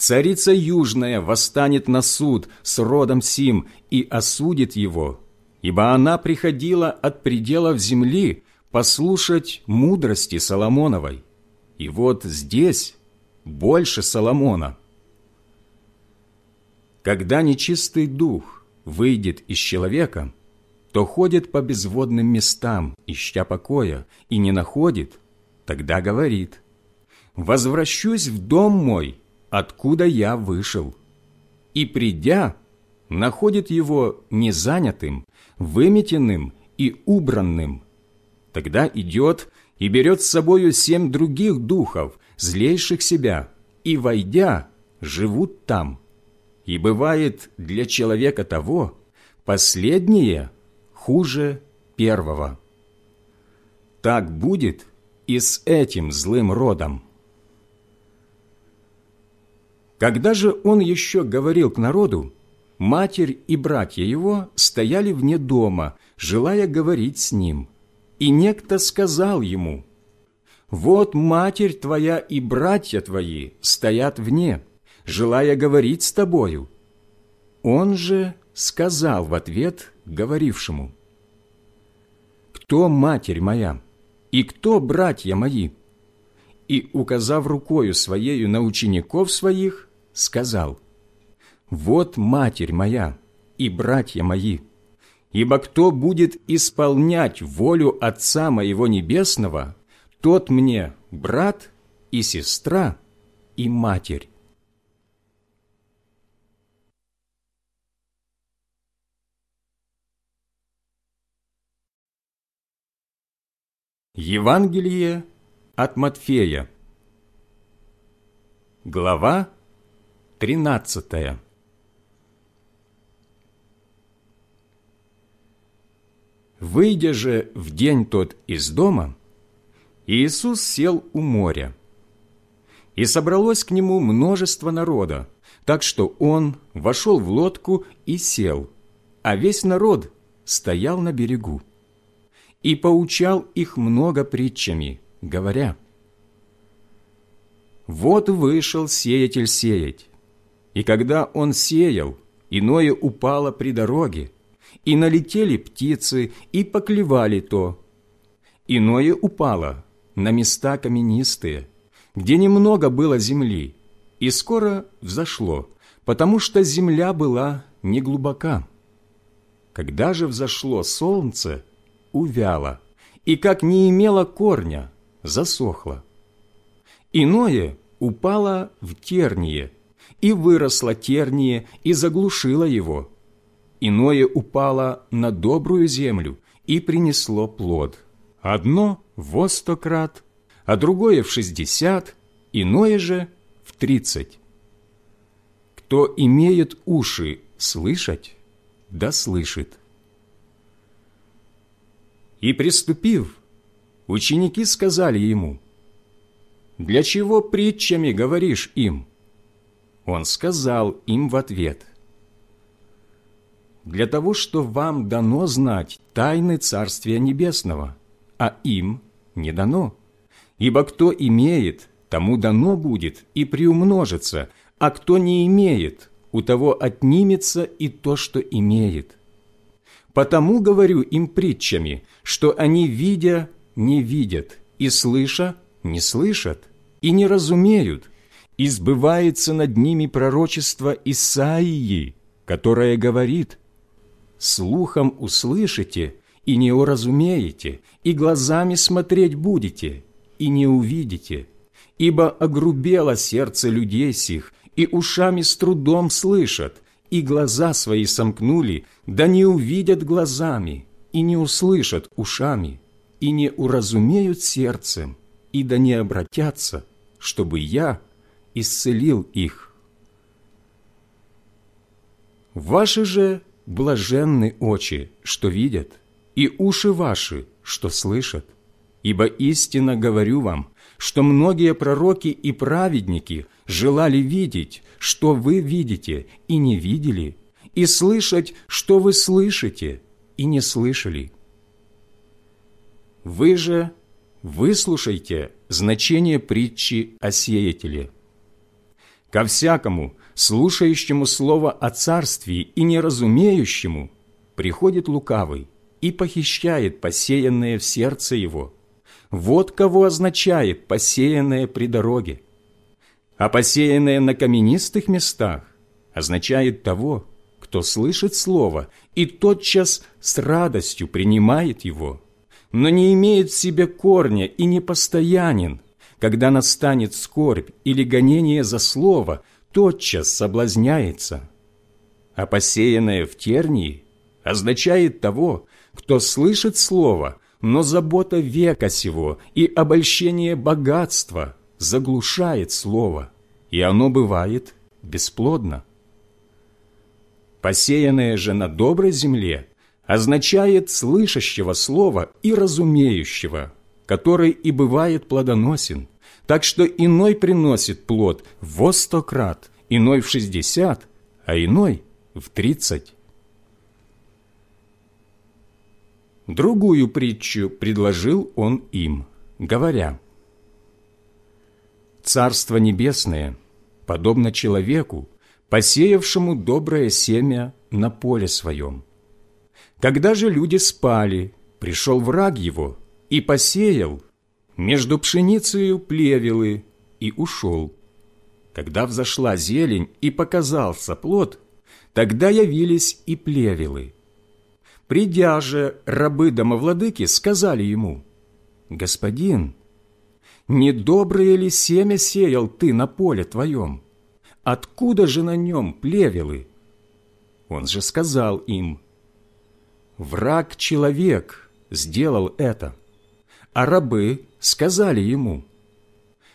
Царица Южная восстанет на суд с родом Сим и осудит его, ибо она приходила от пределов земли послушать мудрости Соломоновой. И вот здесь больше Соломона. Когда нечистый дух выйдет из человека, то ходит по безводным местам, ища покоя, и не находит, тогда говорит, «Возвращусь в дом мой, откуда я вышел». И, придя, находит его незанятым, выметенным и убранным. Тогда идет и берет с собою семь других духов, злейших себя, и, войдя, живут там и бывает для человека того последнее хуже первого. Так будет и с этим злым родом. Когда же он еще говорил к народу, матерь и братья его стояли вне дома, желая говорить с ним. И некто сказал ему, «Вот матерь твоя и братья твои стоят вне, желая говорить с тобою». Он же сказал в ответ говорившему, «Кто матерь моя, и кто братья мои?» И, указав рукою своею на учеников своих, сказал, «Вот матерь моя и братья мои, ибо кто будет исполнять волю Отца моего Небесного, тот мне брат и сестра и матерь». Евангелие от Матфея Глава 13 Выйдя же в день тот из дома, Иисус сел у моря. И собралось к нему множество народа, так что он вошел в лодку и сел, а весь народ стоял на берегу и поучал их много притчами, говоря, Вот вышел сеятель сеять, и когда он сеял, иное упало при дороге, и налетели птицы, и поклевали то. Иное упало на места каменистые, где немного было земли, и скоро взошло, потому что земля была неглубока. Когда же взошло солнце, увяло, и как не имело корня, засохло. Иное упало в терние, и выросло терние, и заглушило его. Иное упало на добрую землю и принесло плод. Одно в сто крат, а другое в шестьдесят, иное же в тридцать. Кто имеет уши слышать, да слышит. И приступив, ученики сказали ему, «Для чего притчами говоришь им?» Он сказал им в ответ, «Для того, что вам дано знать тайны Царствия Небесного, а им не дано. Ибо кто имеет, тому дано будет и приумножится, а кто не имеет, у того отнимется и то, что имеет. Потому говорю им притчами, что они, видя, не видят, и слыша, не слышат, и не разумеют, и сбывается над ними пророчество Исаии, которое говорит, «Слухом услышите и не уразумеете, и глазами смотреть будете, и не увидите, ибо огрубело сердце людей сих, и ушами с трудом слышат, и глаза свои сомкнули, да не увидят глазами, и не услышат ушами, и не уразумеют сердцем, и да не обратятся, чтобы я исцелил их. Ваши же блаженны очи, что видят, и уши ваши, что слышат. Ибо истинно говорю вам, что многие пророки и праведники желали видеть, что вы видите и не видели, и слышать, что вы слышите и не слышали. Вы же выслушайте значение притчи о сеятеле. Ко всякому, слушающему слово о царстве и неразумеющему, приходит лукавый и похищает посеянное в сердце его – вот кого означает посеянное при дороге. А посеянное на каменистых местах означает того, кто слышит слово и тотчас с радостью принимает его, но не имеет в себе корня и не постоянен, когда настанет скорбь или гонение за слово, тотчас соблазняется. А посеянное в тернии означает того, кто слышит слово, но забота века сего и обольщение богатства заглушает слово, и оно бывает бесплодно. Посеянное же на доброй земле означает слышащего слова и разумеющего, который и бывает плодоносен, так что иной приносит плод в сто крат, иной в шестьдесят, а иной в тридцать. Другую притчу предложил он им, говоря, «Царство небесное подобно человеку, посеявшему доброе семя на поле своем. Когда же люди спали, пришел враг его и посеял между пшеницею плевелы и ушел. Когда взошла зелень и показался плод, тогда явились и плевелы. Придя же рабы домовладыки сказали ему, «Господин, недоброе ли семя сеял ты на поле твоем? Откуда же на нем плевелы?» Он же сказал им, «Враг человек сделал это». А рабы сказали ему,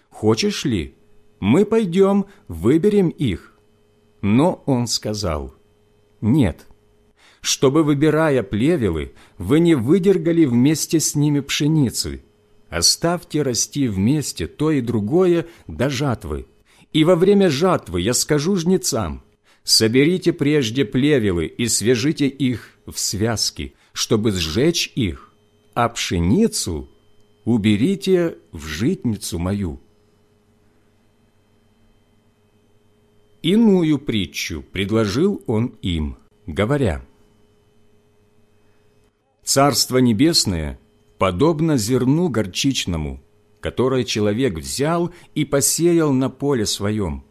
«Хочешь ли, мы пойдем, выберем их?» Но он сказал, «Нет» чтобы, выбирая плевелы, вы не выдергали вместе с ними пшеницы. Оставьте расти вместе то и другое до жатвы. И во время жатвы я скажу жнецам, соберите прежде плевелы и свяжите их в связки, чтобы сжечь их, а пшеницу уберите в житницу мою». Иную притчу предложил он им, говоря, «Царство небесное подобно зерну горчичному, которое человек взял и посеял на поле своем,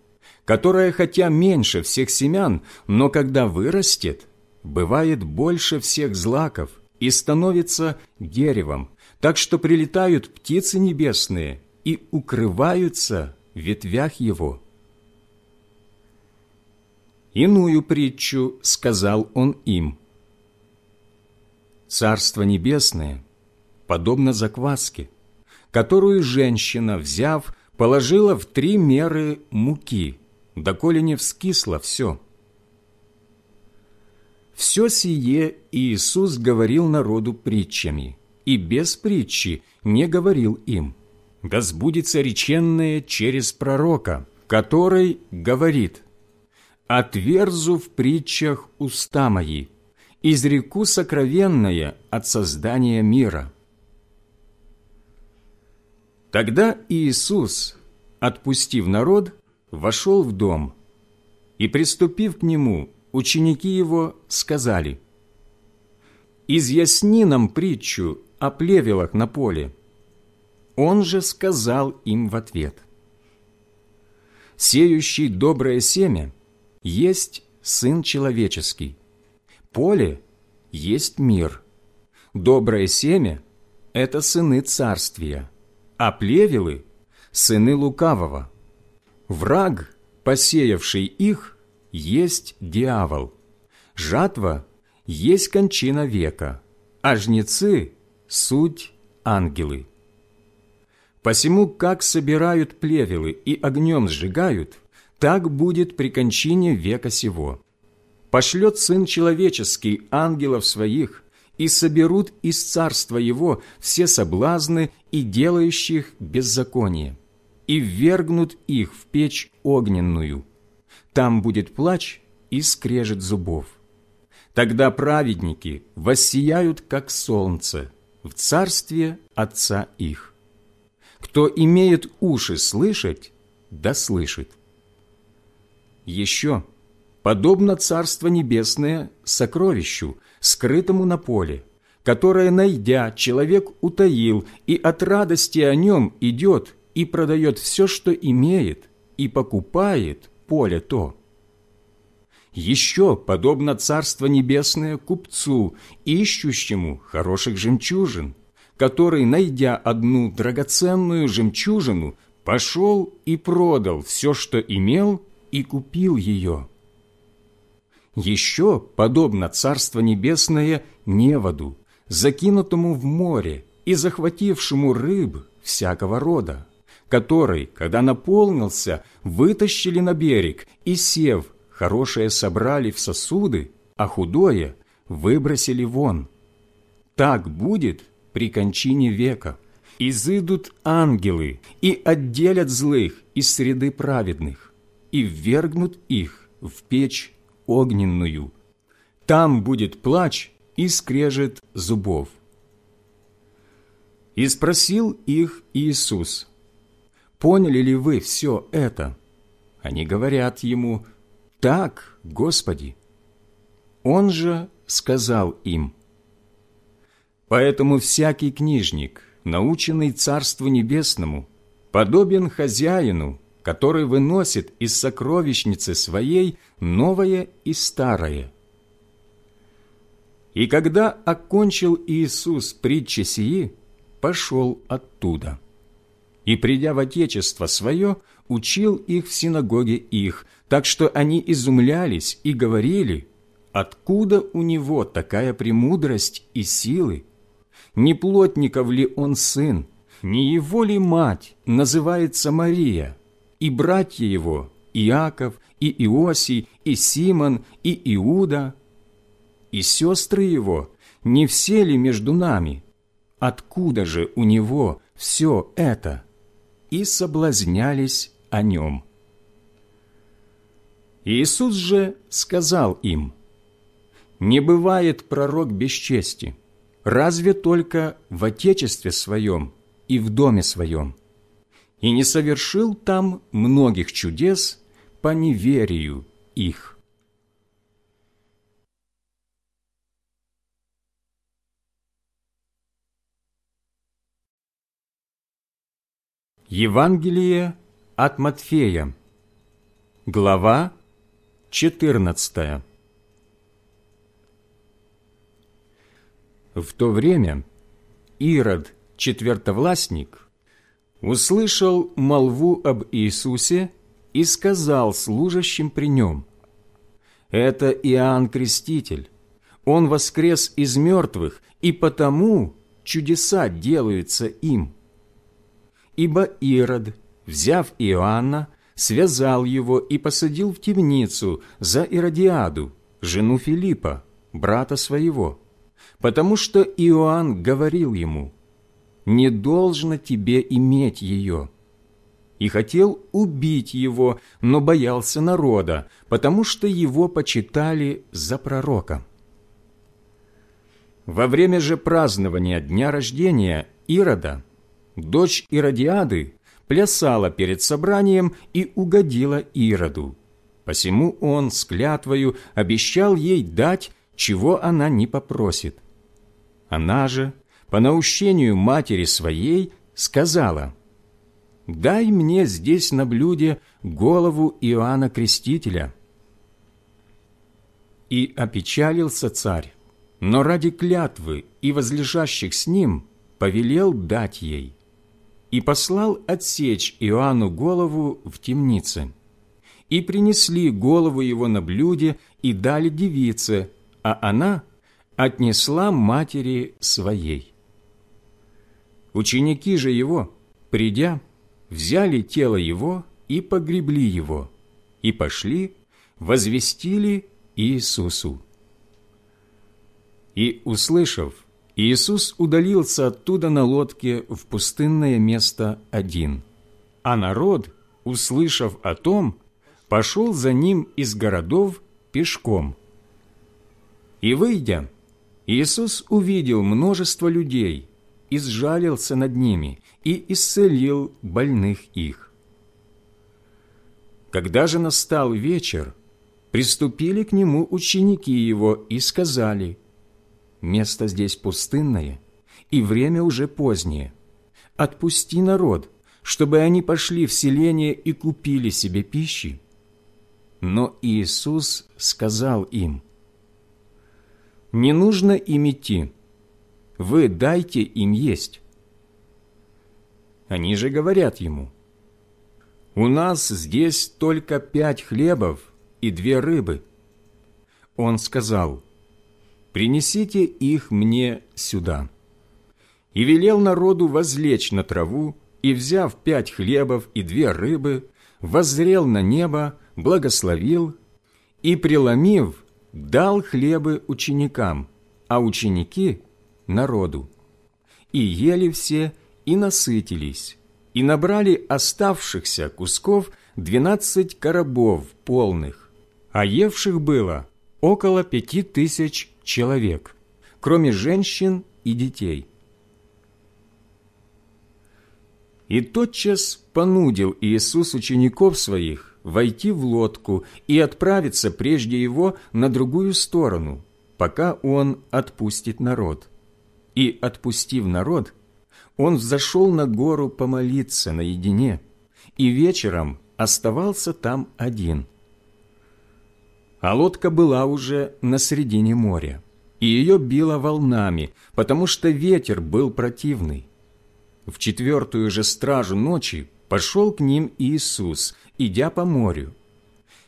которое, хотя меньше всех семян, но когда вырастет, бывает больше всех злаков и становится деревом, так что прилетают птицы небесные и укрываются в ветвях его». Иную притчу сказал он им. «Царство небесное подобно закваске, которую женщина, взяв, положила в три меры муки, доколе не вскисло все». Все сие Иисус говорил народу притчами, и без притчи не говорил им. Да сбудется реченное через пророка, который говорит отверзу в притчах уста мои, изреку сокровенное от создания мира». Тогда Иисус, отпустив народ, вошел в дом, и, приступив к нему, ученики его сказали, «Изъясни нам притчу о плевелах на поле». Он же сказал им в ответ, «Сеющий доброе семя – есть Сын Человеческий. Поле есть мир. Доброе семя – это сыны Царствия, а плевелы – сыны Лукавого. Враг, посеявший их, есть дьявол. Жатва есть кончина века, а жнецы – суть ангелы. Посему, как собирают плевелы и огнем сжигают – так будет при кончине века сего. Пошлет Сын Человеческий ангелов своих, и соберут из царства Его все соблазны и делающих беззаконие, и ввергнут их в печь огненную. Там будет плач и скрежет зубов. Тогда праведники воссияют, как солнце, в царстве Отца их. Кто имеет уши слышать, да слышит. Еще, подобно Царство Небесное сокровищу, скрытому на поле, которое, найдя, человек утаил и от радости о нем идет и продает все, что имеет, и покупает поле то. Еще подобно Царство Небесное купцу, ищущему хороших жемчужин, который, найдя одну драгоценную жемчужину, пошел и продал все, что имел, и купил ее. Еще подобно Царство Небесное неводу, закинутому в море и захватившему рыб всякого рода, который, когда наполнился, вытащили на берег и, сев, хорошее собрали в сосуды, а худое выбросили вон. Так будет при кончине века. Изыдут ангелы и отделят злых из среды праведных и ввергнут их в печь огненную. Там будет плач и скрежет зубов. И спросил их Иисус, «Поняли ли вы все это?» Они говорят ему, «Так, Господи». Он же сказал им, «Поэтому всякий книжник, наученный Царству Небесному, подобен хозяину, который выносит из сокровищницы своей новое и старое. И когда окончил Иисус притчи сии, пошел оттуда. И, придя в Отечество свое, учил их в синагоге их, так что они изумлялись и говорили, откуда у него такая премудрость и силы? Не плотников ли он сын, не его ли мать называется Мария, и братья его, Иаков, и Иосий, и Симон, и Иуда, и сестры его, не все ли между нами? Откуда же у него все это? И соблазнялись о нем. Иисус же сказал им, «Не бывает пророк без чести, разве только в Отечестве своем и в доме своем» и не совершил там многих чудес по неверию их. Евангелие от Матфея, глава 14. В то время Ирод, четвертовластник, услышал молву об Иисусе и сказал служащим при нем, «Это Иоанн Креститель, он воскрес из мертвых, и потому чудеса делаются им». Ибо Ирод, взяв Иоанна, связал его и посадил в темницу за Иродиаду, жену Филиппа, брата своего, потому что Иоанн говорил ему, «Не должно тебе иметь ее» и хотел убить его, но боялся народа, потому что его почитали за пророка. Во время же празднования дня рождения Ирода, дочь Иродиады, плясала перед собранием и угодила Ироду. Посему он с клятвою обещал ей дать, чего она не попросит. Она же, по наущению матери своей, сказала – дай мне здесь на блюде голову Иоанна Крестителя». И опечалился царь, но ради клятвы и возлежащих с ним повелел дать ей, и послал отсечь Иоанну голову в темнице. И принесли голову его на блюде и дали девице, а она отнесла матери своей. Ученики же его, придя, взяли тело его и погребли его, и пошли, возвестили Иисусу. И, услышав, Иисус удалился оттуда на лодке в пустынное место один, а народ, услышав о том, пошел за ним из городов пешком. И, выйдя, Иисус увидел множество людей и сжалился над ними и исцелил больных их. Когда же настал вечер, приступили к нему ученики его и сказали, «Место здесь пустынное, и время уже позднее. Отпусти народ, чтобы они пошли в селение и купили себе пищи». Но Иисус сказал им, «Не нужно им идти, вы дайте им есть». Они же говорят ему, «У нас здесь только пять хлебов и две рыбы». Он сказал, «Принесите их мне сюда». И велел народу возлечь на траву, и, взяв пять хлебов и две рыбы, воззрел на небо, благословил и, преломив, дал хлебы ученикам, а ученики – народу. И ели все, и насытились, и набрали оставшихся кусков двенадцать коробов полных, а евших было около пяти тысяч человек, кроме женщин и детей. И тотчас понудил Иисус учеников своих войти в лодку и отправиться прежде его на другую сторону, пока он отпустит народ. И, отпустив народ, он взошел на гору помолиться наедине, и вечером оставался там один. А лодка была уже на середине моря, и ее било волнами, потому что ветер был противный. В четвертую же стражу ночи пошел к ним Иисус, идя по морю.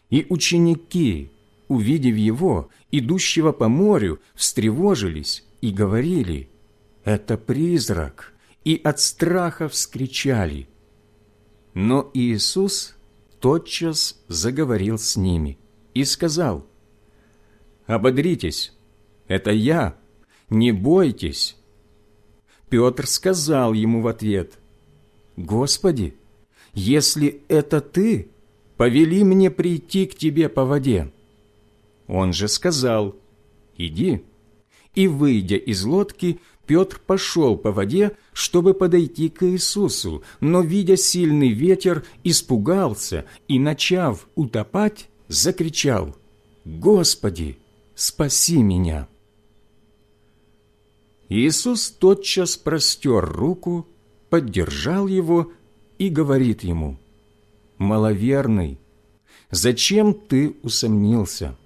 И ученики, увидев его, идущего по морю, встревожились и говорили, «Это призрак» и от страха вскричали. Но Иисус тотчас заговорил с ними и сказал, «Ободритесь, это я, не бойтесь». Петр сказал ему в ответ, «Господи, если это Ты, повели мне прийти к Тебе по воде». Он же сказал, «Иди» и, выйдя из лодки, Петр пошел по воде, чтобы подойти к Иисусу, но, видя сильный ветер, испугался и, начав утопать, закричал «Господи, спаси меня!» Иисус тотчас простер руку, поддержал его и говорит ему «Маловерный, зачем ты усомнился?»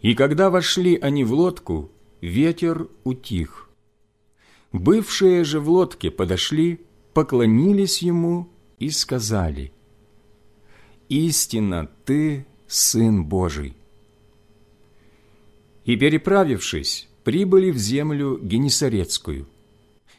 И когда вошли они в лодку, ветер утих. Бывшие же в лодке подошли, поклонились ему и сказали, «Истинно ты Сын Божий». И, переправившись, прибыли в землю Генесарецкую.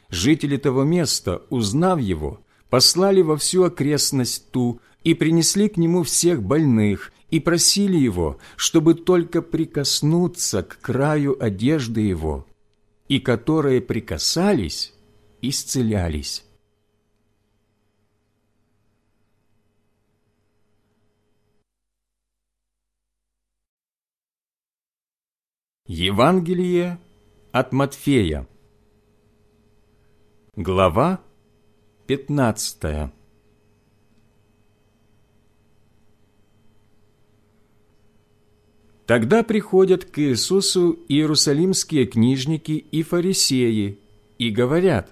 Жители того места, узнав его, послали во всю окрестность ту и принесли к нему всех больных и просили его, чтобы только прикоснуться к краю одежды его, и которые прикасались, исцелялись. Евангелие от Матфея. Глава пятнадцатая. Тогда приходят к Иисусу иерусалимские книжники и фарисеи и говорят,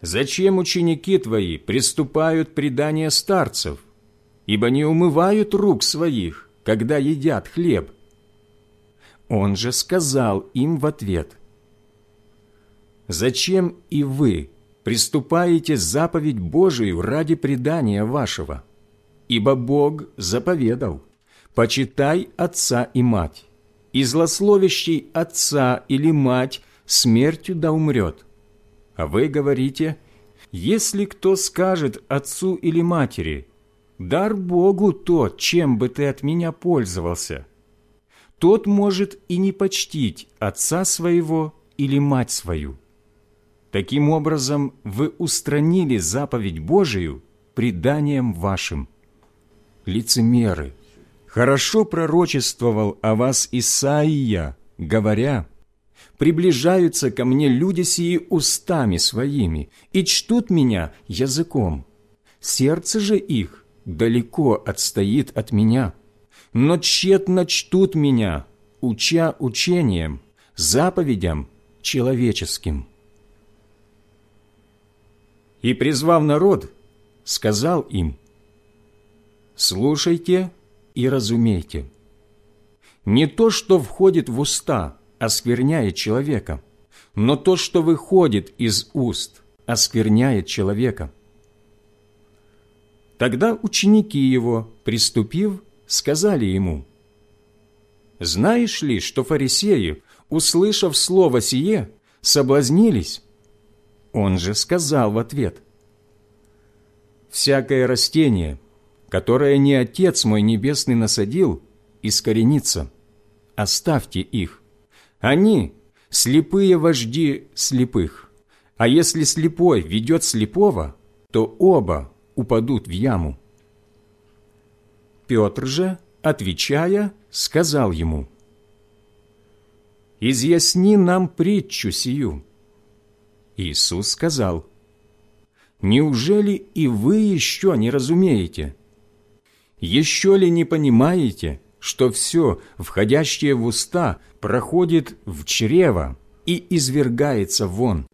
«Зачем ученики Твои приступают предания старцев, ибо не умывают рук своих, когда едят хлеб?» Он же сказал им в ответ, «Зачем и вы приступаете заповедь Божию ради предания вашего? Ибо Бог заповедал, почитай отца и мать, и злословящий отца или мать смертью да умрет. А вы говорите, если кто скажет отцу или матери, дар Богу то, чем бы ты от меня пользовался, тот может и не почтить отца своего или мать свою. Таким образом, вы устранили заповедь Божию преданием вашим. Лицемеры, хорошо пророчествовал о вас Исаия, говоря, «Приближаются ко мне люди сии устами своими и чтут меня языком. Сердце же их далеко отстоит от меня, но тщетно чтут меня, уча учением, заповедям человеческим». И, призвав народ, сказал им, «Слушайте и разумейте. Не то, что входит в уста, оскверняет человека, но то, что выходит из уст, оскверняет человека. Тогда ученики его, приступив, сказали ему, «Знаешь ли, что фарисеи, услышав слово сие, соблазнились?» Он же сказал в ответ, «Всякое растение, которое не Отец мой Небесный насадил, искоренится. Оставьте их. Они – слепые вожди слепых. А если слепой ведет слепого, то оба упадут в яму. Петр же, отвечая, сказал ему, «Изъясни нам притчу сию». Иисус сказал, «Неужели и вы еще не разумеете?» Еще ли не понимаете, что все, входящее в уста, проходит в чрево и извергается вон,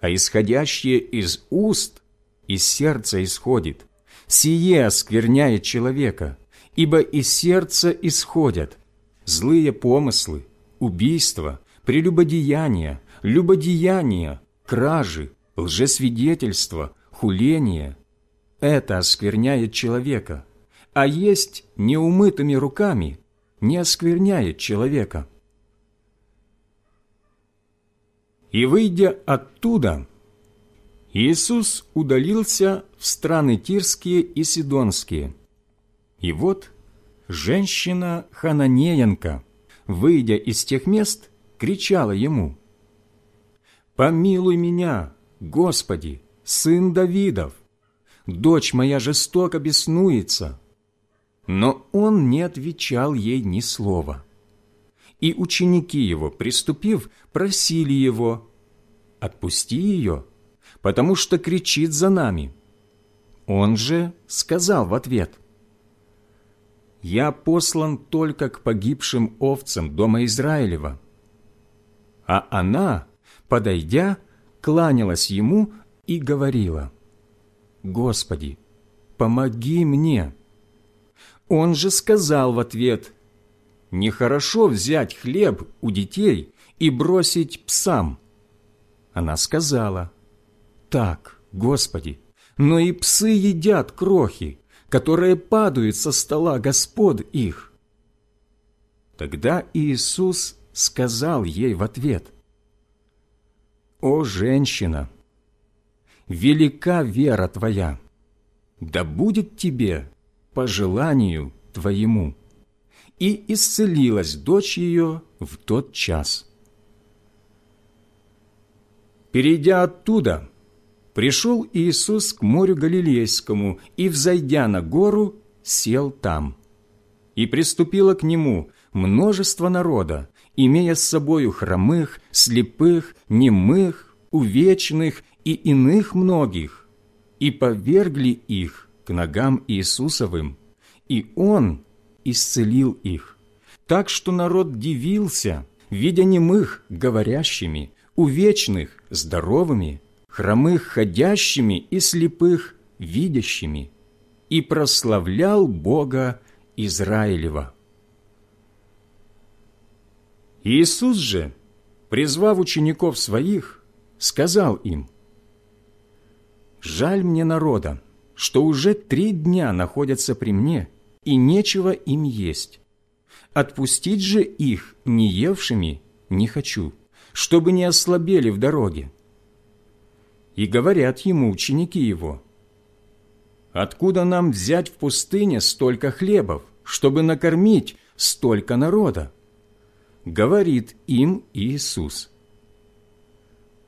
а исходящее из уст из сердца исходит? Сие оскверняет человека, ибо из сердца исходят злые помыслы, убийства, прелюбодеяния, любодеяния, кражи, лжесвидетельства, хуления. Это оскверняет человека – а есть неумытыми руками не оскверняет человека. И, выйдя оттуда, Иисус удалился в страны Тирские и Сидонские. И вот женщина Хананеянка, выйдя из тех мест, кричала ему, «Помилуй меня, Господи, сын Давидов! Дочь моя жестоко беснуется, но он не отвечал ей ни слова. И ученики его, приступив, просили его, «Отпусти ее, потому что кричит за нами». Он же сказал в ответ, «Я послан только к погибшим овцам дома Израилева». А она, подойдя, кланялась ему и говорила, «Господи, помоги мне». Он же сказал в ответ, «Нехорошо взять хлеб у детей и бросить псам». Она сказала, «Так, Господи, но и псы едят крохи, которые падают со стола Господ их». Тогда Иисус сказал ей в ответ, «О, женщина, велика вера твоя, да будет тебе по желанию твоему». И исцелилась дочь ее в тот час. Перейдя оттуда, пришел Иисус к морю Галилейскому и, взойдя на гору, сел там. И приступило к нему множество народа, имея с собою хромых, слепых, немых, увечных и иных многих, и повергли их к ногам Иисусовым, и Он исцелил их, так что народ дивился, видя немых говорящими, увечных здоровыми, хромых ходящими и слепых видящими, и прославлял Бога Израилева. Иисус же, призвав учеников своих, сказал им, «Жаль мне народа, что уже три дня находятся при мне, и нечего им есть. Отпустить же их не евшими не хочу, чтобы не ослабели в дороге». И говорят ему ученики его, «Откуда нам взять в пустыне столько хлебов, чтобы накормить столько народа?» говорит им Иисус.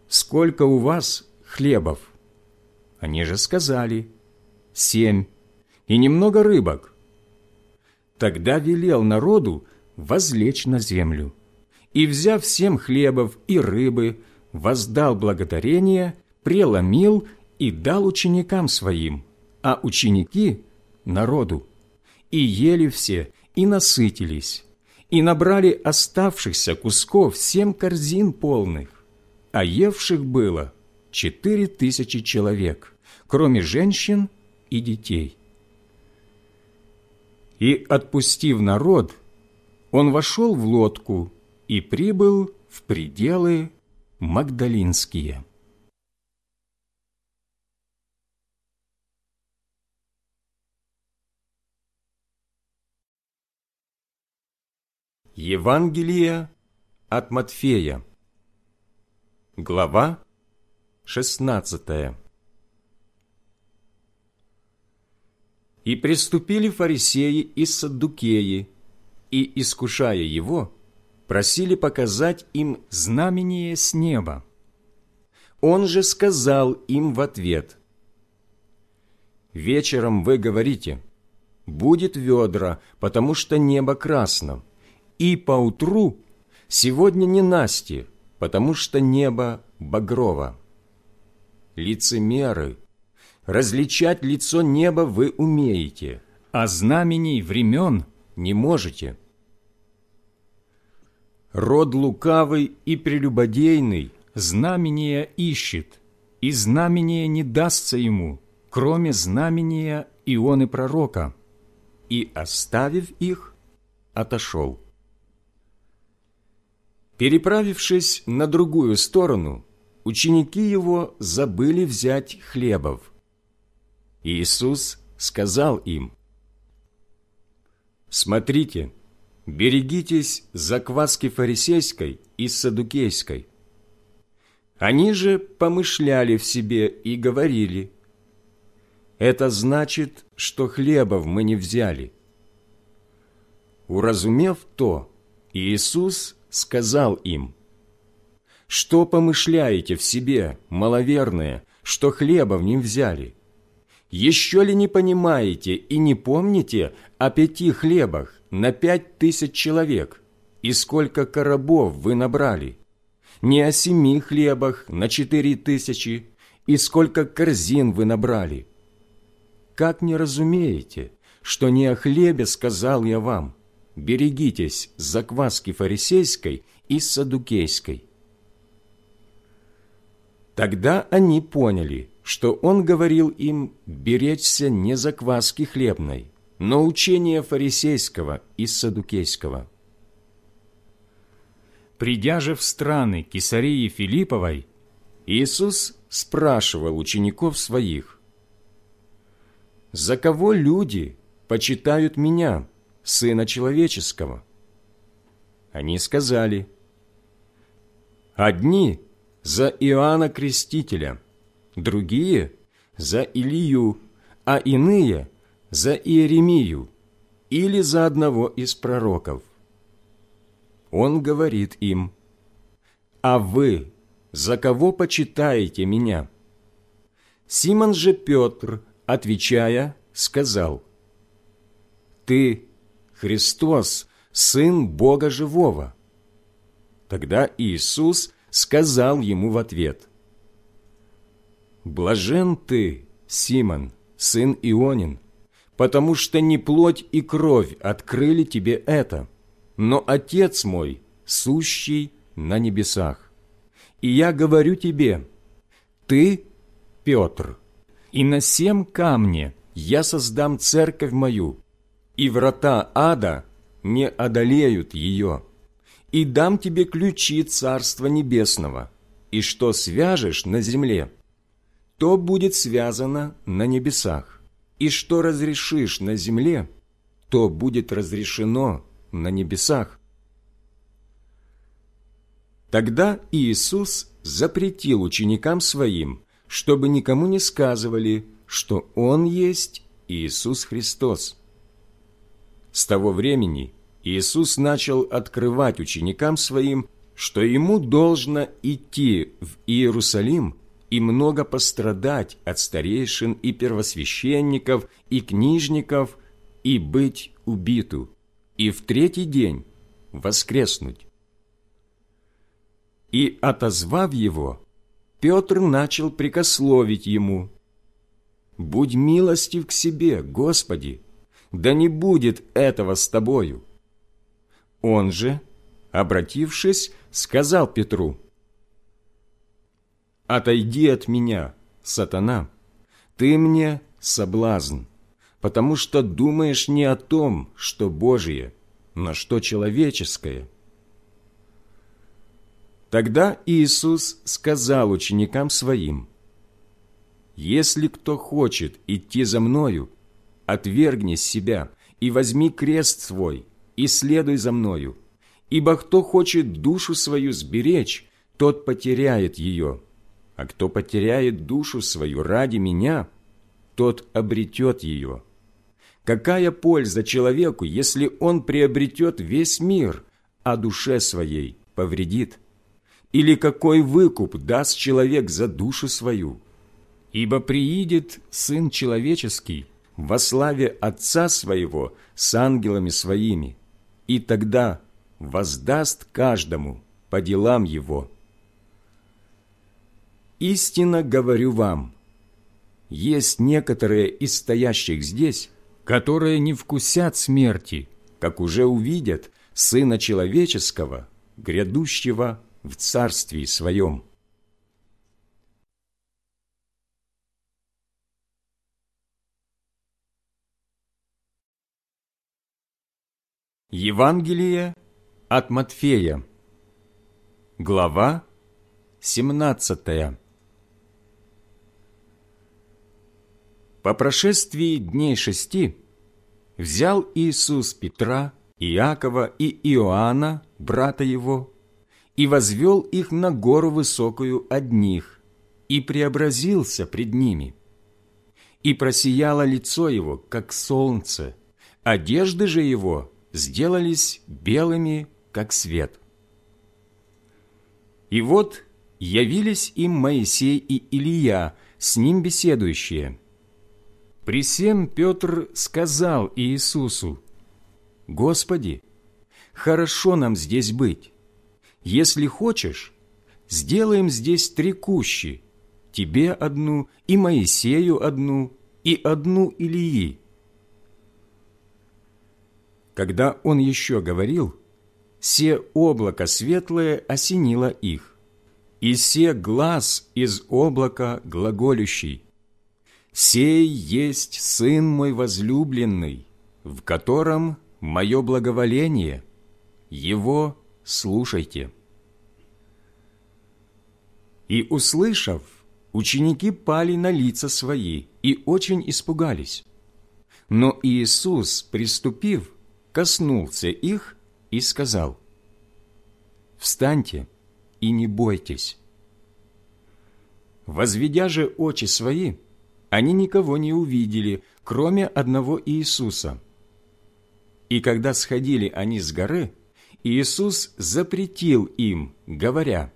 «Сколько у вас хлебов?» Они же сказали, «Семь, и немного рыбок». Тогда велел народу возлечь на землю, и, взяв семь хлебов и рыбы, воздал благодарение, преломил и дал ученикам своим, а ученики – народу. И ели все, и насытились и набрали оставшихся кусков семь корзин полных, а евших было четыре тысячи человек, кроме женщин и детей. И, отпустив народ, он вошел в лодку и прибыл в пределы Магдалинские. Евангелие от Матфея Глава 16 И приступили фарисеи и саддукеи, и, искушая его, просили показать им знамение с неба. Он же сказал им в ответ, «Вечером вы говорите, будет ведра, потому что небо красно, и поутру сегодня не Насти, потому что небо багрово. Лицемеры, различать лицо неба вы умеете, а знамений времен не можете. Род лукавый и прелюбодейный знамения ищет, и знамение не дастся ему, кроме знамения Ионы пророка, и, оставив их, отошел. Переправившись на другую сторону, ученики его забыли взять хлебов. Иисус сказал им, «Смотрите, берегитесь закваски фарисейской и садукейской». Они же помышляли в себе и говорили, «Это значит, что хлебов мы не взяли». Уразумев то, Иисус сказал им, «Что помышляете в себе, маловерные, что хлебов не взяли? Еще ли не понимаете и не помните о пяти хлебах на пять тысяч человек и сколько коробов вы набрали? Не о семи хлебах на четыре тысячи, и сколько корзин вы набрали? Как не разумеете, что не о хлебе сказал я вам? Берегитесь закваски фарисейской и садукейской». Тогда они поняли, что он говорил им беречься не закваски хлебной, но учения фарисейского и садукейского. Придя же в страны Кесарии Филипповой, Иисус спрашивал учеников своих, «За кого люди почитают Меня, Сына Человеческого?» Они сказали, «Одни – за Иоанна Крестителя, другие – за Илью, а иные – за Иеремию или за одного из пророков. Он говорит им, «А вы за кого почитаете меня?» Симон же Петр, отвечая, сказал, «Ты Христос, Сын Бога Живого». Тогда Иисус сказал ему в ответ, «Блажен ты, Симон, сын Ионин, потому что не плоть и кровь открыли тебе это, но Отец мой, сущий на небесах. И я говорю тебе, ты, Петр, и на семь камне я создам церковь мою, и врата ада не одолеют ее» и дам тебе ключи Царства Небесного, и что свяжешь на земле, то будет связано на небесах, и что разрешишь на земле, то будет разрешено на небесах. Тогда Иисус запретил ученикам Своим, чтобы никому не сказывали, что Он есть Иисус Христос. С того времени Иисус начал открывать ученикам Своим, что Ему должно идти в Иерусалим и много пострадать от старейшин и первосвященников и книжников и быть убиту, и в третий день воскреснуть. И, отозвав его, Петр начал прикословить ему, «Будь милостив к себе, Господи, да не будет этого с тобою». Он же, обратившись, сказал Петру, «Отойди от меня, сатана, ты мне соблазн, потому что думаешь не о том, что Божие, но что человеческое». Тогда Иисус сказал ученикам Своим, «Если кто хочет идти за Мною, отвергни себя и возьми крест свой и следуй за мною. Ибо кто хочет душу свою сберечь, тот потеряет ее, а кто потеряет душу свою ради меня, тот обретет ее. Какая польза человеку, если он приобретет весь мир, а душе своей повредит? Или какой выкуп даст человек за душу свою? Ибо приидет Сын Человеческий во славе Отца Своего с ангелами Своими, и тогда воздаст каждому по делам его. Истинно говорю вам, есть некоторые из стоящих здесь, которые не вкусят смерти, как уже увидят Сына Человеческого, грядущего в Царстве Своем. Евангелие от Матфея, глава 17 По прошествии дней шести взял Иисус Петра, Иакова и Иоанна, брата его, и возвел их на гору высокую одних, и преобразился пред ними. И просияло лицо его, как солнце, одежды же его – сделались белыми, как свет. И вот явились им Моисей и Илия, с ним беседующие. При всем Петр сказал Иисусу, «Господи, хорошо нам здесь быть. Если хочешь, сделаем здесь три кущи, тебе одну, и Моисею одну, и одну Илии». Когда он еще говорил, се облако светлое осенило их, и се глаз из облака глаголющий. «Сей есть Сын мой возлюбленный, в котором мое благоволение, его слушайте». И, услышав, ученики пали на лица свои и очень испугались. Но Иисус, приступив, коснулся их и сказал, «Встаньте и не бойтесь». Возведя же очи свои, они никого не увидели, кроме одного Иисуса. И когда сходили они с горы, Иисус запретил им, говоря,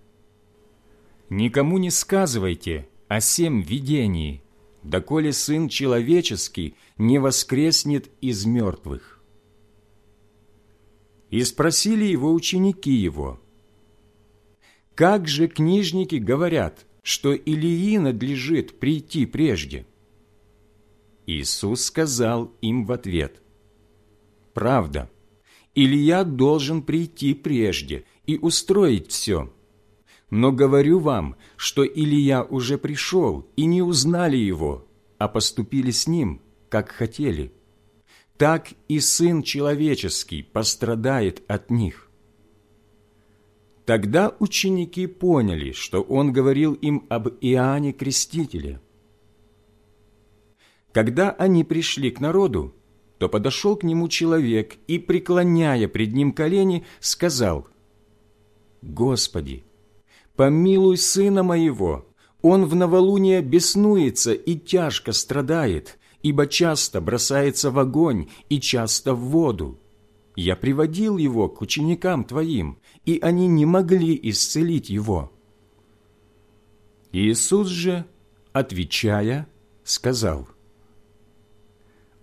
«Никому не сказывайте о сем видении, доколе Сын Человеческий не воскреснет из мертвых». И спросили его ученики его, «Как же книжники говорят, что Илии надлежит прийти прежде?» Иисус сказал им в ответ, «Правда, Илья должен прийти прежде и устроить все. Но говорю вам, что Илья уже пришел, и не узнали его, а поступили с ним, как хотели так и Сын Человеческий пострадает от них. Тогда ученики поняли, что Он говорил им об Иоанне Крестителе. Когда они пришли к народу, то подошел к нему человек и, преклоняя пред ним колени, сказал, «Господи, помилуй сына моего, он в новолуние беснуется и тяжко страдает, ибо часто бросается в огонь и часто в воду. Я приводил его к ученикам твоим, и они не могли исцелить его». Иисус же, отвечая, сказал,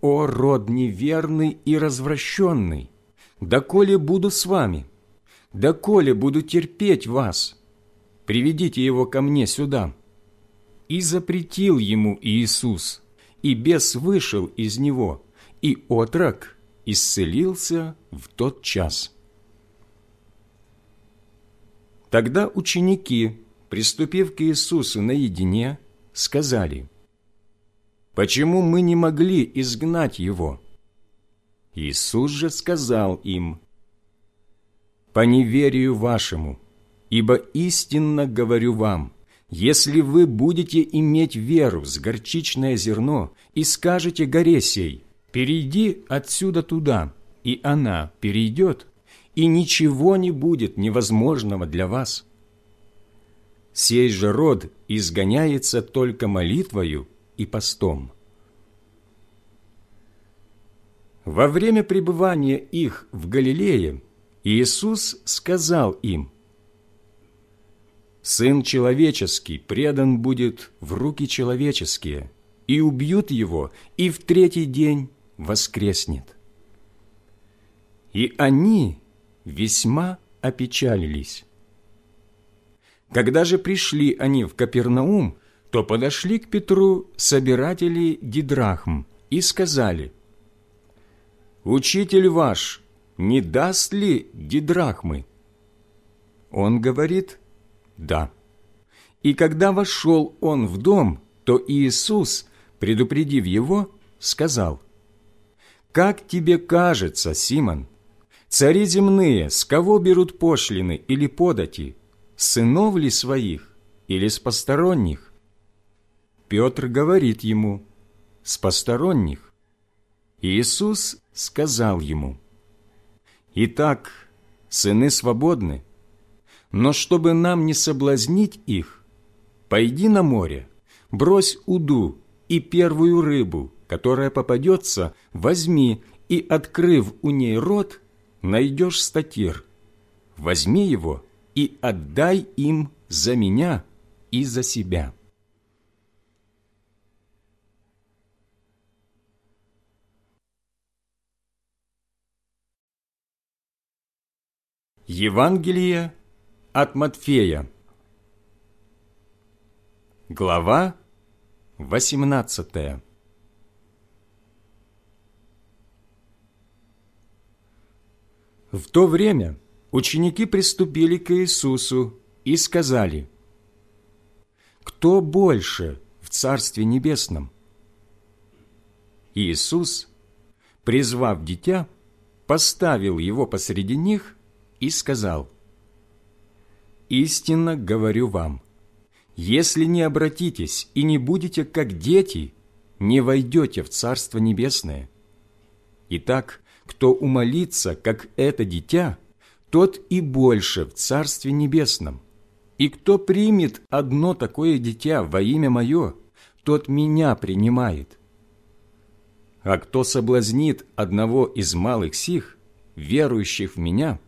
«О, род неверный и развращенный, доколе буду с вами, доколе буду терпеть вас, приведите его ко мне сюда». И запретил ему Иисус – и бес вышел из него, и отрок исцелился в тот час. Тогда ученики, приступив к Иисусу наедине, сказали, «Почему мы не могли изгнать его?» Иисус же сказал им, «По неверию вашему, ибо истинно говорю вам, если вы будете иметь веру с горчичное зерно и скажете горе сей, «Перейди отсюда туда», и она перейдет, и ничего не будет невозможного для вас. Сей же род изгоняется только молитвою и постом. Во время пребывания их в Галилее Иисус сказал им, Сын человеческий предан будет в руки человеческие, и убьют его, и в третий день воскреснет. И они весьма опечалились. Когда же пришли они в Капернаум, то подошли к Петру собиратели Дидрахм и сказали, «Учитель ваш не даст ли Дидрахмы?» Он говорит, да. И когда вошел он в дом, то Иисус, предупредив его, сказал, «Как тебе кажется, Симон, цари земные с кого берут пошлины или подати, сынов ли своих или с посторонних?» Петр говорит ему, «С посторонних». Иисус сказал ему, «Итак, сыны свободны, но чтобы нам не соблазнить их, пойди на море, брось уду и первую рыбу, которая попадется, возьми и, открыв у ней рот, найдешь статир. Возьми его и отдай им за меня и за себя». Евангелие от Матфея Глава 18 В то время ученики приступили к Иисусу и сказали, «Кто больше в Царстве Небесном?» Иисус, призвав дитя, поставил его посреди них и сказал, «Истинно говорю вам, если не обратитесь и не будете как дети, не войдете в Царство Небесное. Итак, кто умолится, как это дитя, тот и больше в Царстве Небесном. И кто примет одно такое дитя во имя Мое, тот Меня принимает. А кто соблазнит одного из малых сих, верующих в Меня,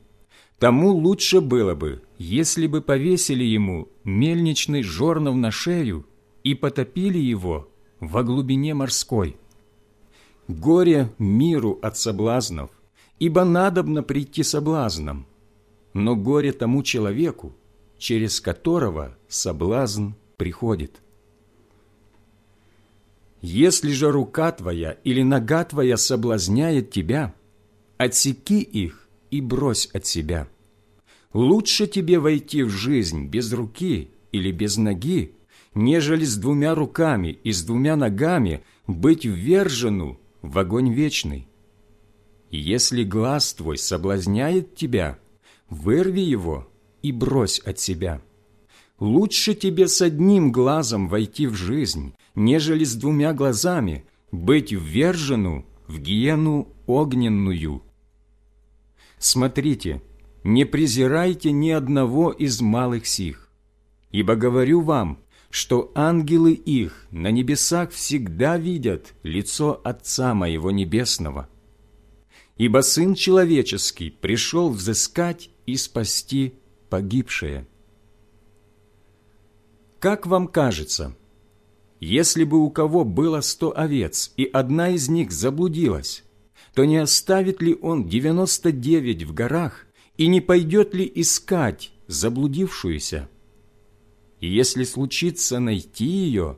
тому лучше было бы, если бы повесили ему мельничный жорнов на шею и потопили его во глубине морской. Горе миру от соблазнов, ибо надобно прийти соблазном, но горе тому человеку, через которого соблазн приходит. Если же рука твоя или нога твоя соблазняет тебя, отсеки их и брось от себя. Лучше тебе войти в жизнь без руки или без ноги, нежели с двумя руками и с двумя ногами быть ввержену в огонь вечный. Если глаз твой соблазняет тебя, вырви его и брось от себя. Лучше тебе с одним глазом войти в жизнь, нежели с двумя глазами быть ввержену в гиену огненную. Смотрите, не презирайте ни одного из малых сих, ибо говорю вам, что ангелы их на небесах всегда видят лицо Отца Моего Небесного. Ибо Сын Человеческий пришел взыскать и спасти погибшее. Как вам кажется, если бы у кого было сто овец, и одна из них заблудилась, то не оставит ли он девяносто девять в горах и не пойдет ли искать заблудившуюся? И если случится найти ее,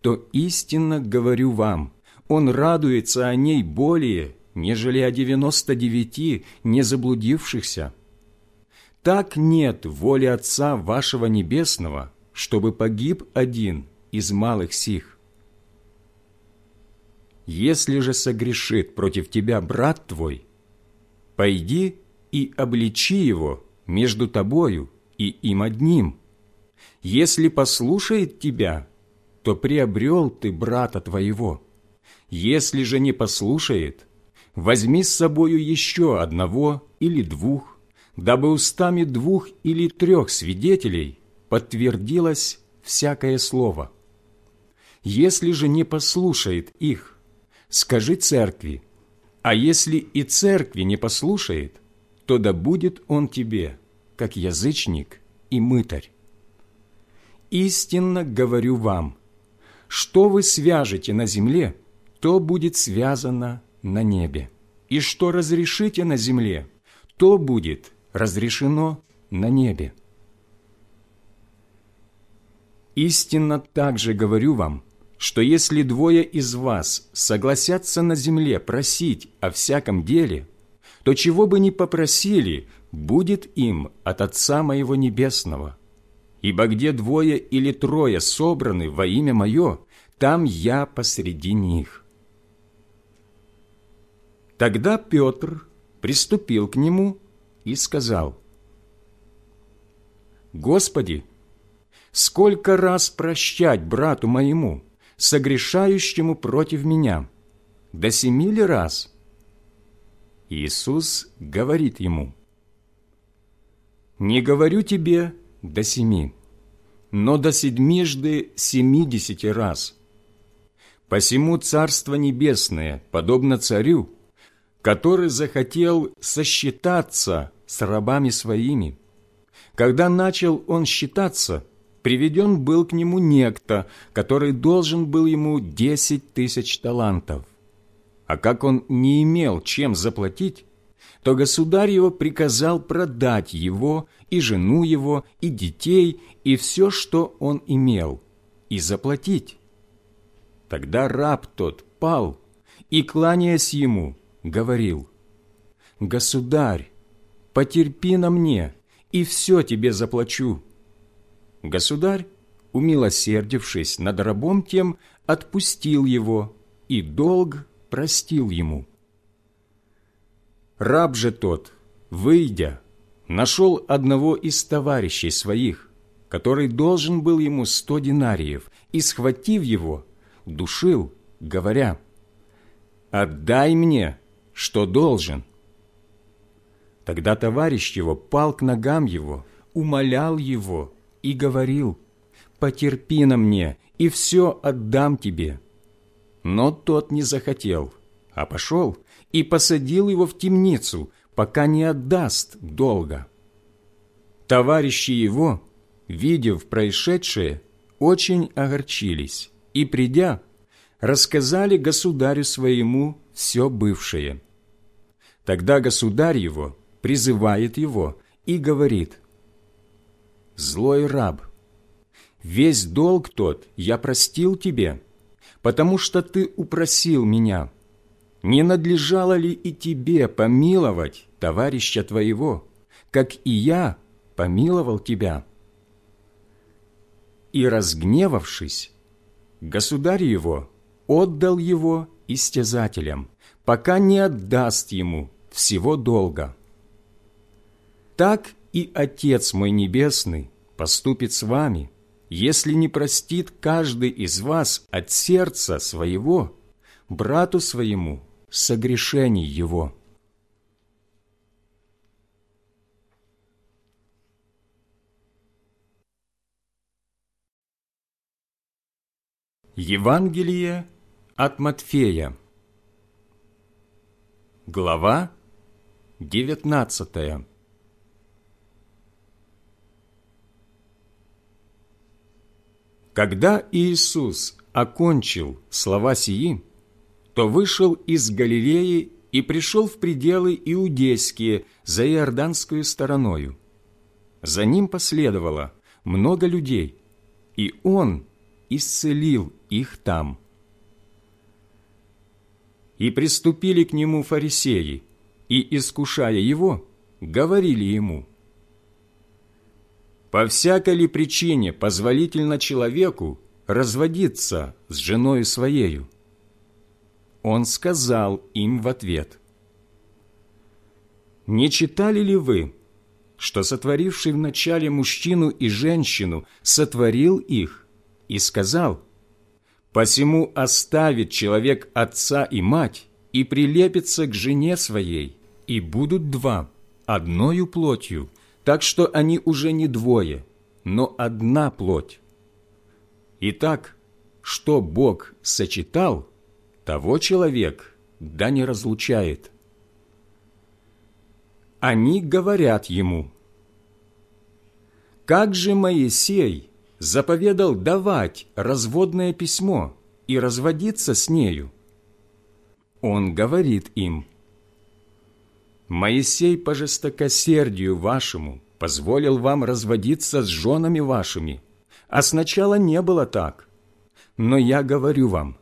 то истинно говорю вам, он радуется о ней более, нежели о девяносто девяти незаблудившихся. Так нет воли Отца вашего Небесного, чтобы погиб один из малых сих. Если же согрешит против тебя брат твой, пойди и обличи его между тобою и им одним – если послушает тебя, то приобрел ты брата твоего. Если же не послушает, возьми с собою еще одного или двух, дабы устами двух или трех свидетелей подтвердилось всякое слово. Если же не послушает их, скажи церкви, а если и церкви не послушает, то да будет он тебе, как язычник и мытарь истинно говорю вам, что вы свяжете на земле, то будет связано на небе, и что разрешите на земле, то будет разрешено на небе. Истинно также говорю вам, что если двое из вас согласятся на земле просить о всяком деле, то чего бы ни попросили, будет им от Отца Моего Небесного. Ибо где двое или трое собраны во имя Мое, там я посреди них». Тогда Петр приступил к нему и сказал, «Господи, сколько раз прощать брату моему, согрешающему против меня? До семи ли раз?» Иисус говорит ему, «Не говорю тебе до семи, но до седьмижды семидесяти раз. Посему Царство Небесное подобно царю, который захотел сосчитаться с рабами своими. Когда начал он считаться, приведен был к нему некто, который должен был ему десять тысяч талантов. А как он не имел чем заплатить, то государь его приказал продать его, и жену его, и детей, и все, что он имел, и заплатить. Тогда раб тот пал и, кланяясь ему, говорил, «Государь, потерпи на мне, и все тебе заплачу». Государь, умилосердившись над рабом тем, отпустил его, и долг простил ему. Раб же тот, выйдя, нашел одного из товарищей своих, который должен был ему сто динариев, и, схватив его, душил, говоря, «Отдай мне, что должен». Тогда товарищ его пал к ногам его, умолял его и говорил, «Потерпи на мне, и все отдам тебе». Но тот не захотел, а пошел и посадил его в темницу, пока не отдаст долга. Товарищи его, видев происшедшее, очень огорчились и, придя, рассказали государю своему все бывшее. Тогда государь его призывает его и говорит, «Злой раб, весь долг тот я простил тебе, потому что ты упросил меня» не надлежало ли и тебе помиловать товарища твоего, как и я помиловал тебя?» И, разгневавшись, государь его отдал его истязателям, пока не отдаст ему всего долга. Так и Отец мой Небесный поступит с вами, если не простит каждый из вас от сердца своего брату своему согрешений его. Евангелие от Матфея Глава девятнадцатая Когда Иисус окончил слова сии, то вышел из Галилеи и пришел в пределы иудейские за иорданскую стороною. За ним последовало много людей, и он исцелил их там. И приступили к нему фарисеи, и, искушая его, говорили ему, «По всякой ли причине позволительно человеку разводиться с женою своею?» Он сказал им в ответ, «Не читали ли вы, что сотворивший вначале мужчину и женщину сотворил их и сказал, «Посему оставит человек отца и мать и прилепится к жене своей, и будут два, одною плотью, так что они уже не двое, но одна плоть». Итак, что Бог сочетал, того человек да не разлучает. Они говорят ему, «Как же Моисей заповедал давать разводное письмо и разводиться с нею?» Он говорит им, «Моисей по жестокосердию вашему позволил вам разводиться с женами вашими, а сначала не было так. Но я говорю вам,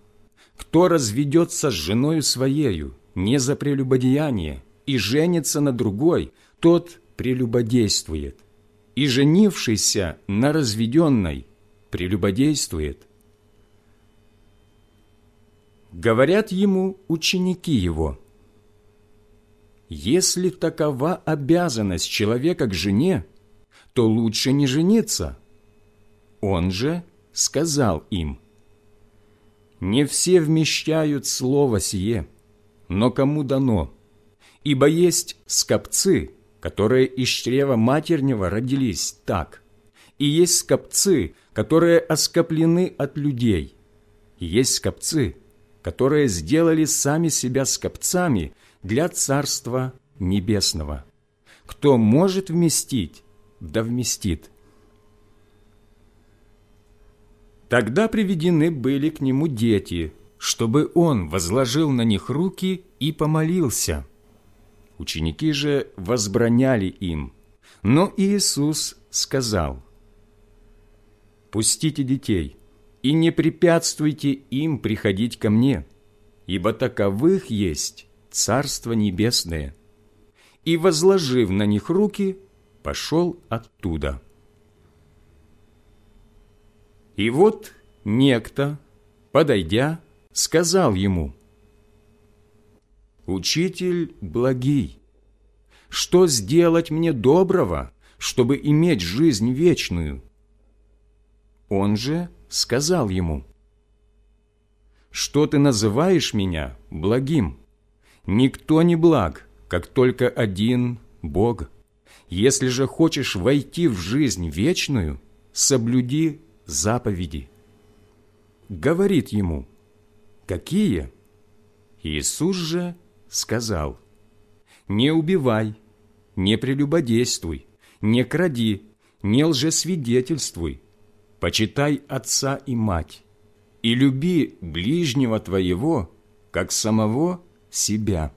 кто разведется с женою своею не за прелюбодеяние и женится на другой, тот прелюбодействует, и женившийся на разведенной прелюбодействует. Говорят ему ученики его, «Если такова обязанность человека к жене, то лучше не жениться». Он же сказал им – не все вмещают слово сие, но кому дано? Ибо есть скопцы, которые из чрева матернего родились так, и есть скопцы, которые оскоплены от людей, и есть скопцы, которые сделали сами себя скопцами для Царства Небесного. Кто может вместить, да вместит. Тогда приведены были к нему дети, чтобы он возложил на них руки и помолился. Ученики же возбраняли им, но Иисус сказал, «Пустите детей и не препятствуйте им приходить ко мне, ибо таковых есть Царство Небесное». И, возложив на них руки, пошел оттуда. И вот некто, подойдя, сказал ему, «Учитель благий, что сделать мне доброго, чтобы иметь жизнь вечную?» Он же сказал ему, «Что ты называешь меня благим? Никто не благ, как только один Бог. Если же хочешь войти в жизнь вечную, соблюди заповеди». Говорит ему, «Какие?» Иисус же сказал, «Не убивай, не прелюбодействуй, не кради, не лжесвидетельствуй, почитай отца и мать, и люби ближнего твоего, как самого себя».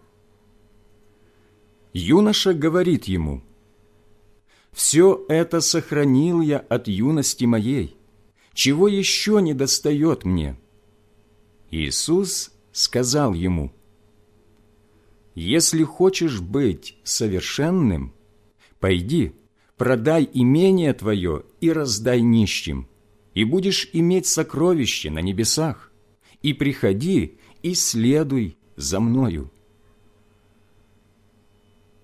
Юноша говорит ему, «Все это сохранил я от юности моей, чего еще не достает мне?» Иисус сказал ему, «Если хочешь быть совершенным, пойди, продай имение твое и раздай нищим, и будешь иметь сокровище на небесах, и приходи и следуй за мною».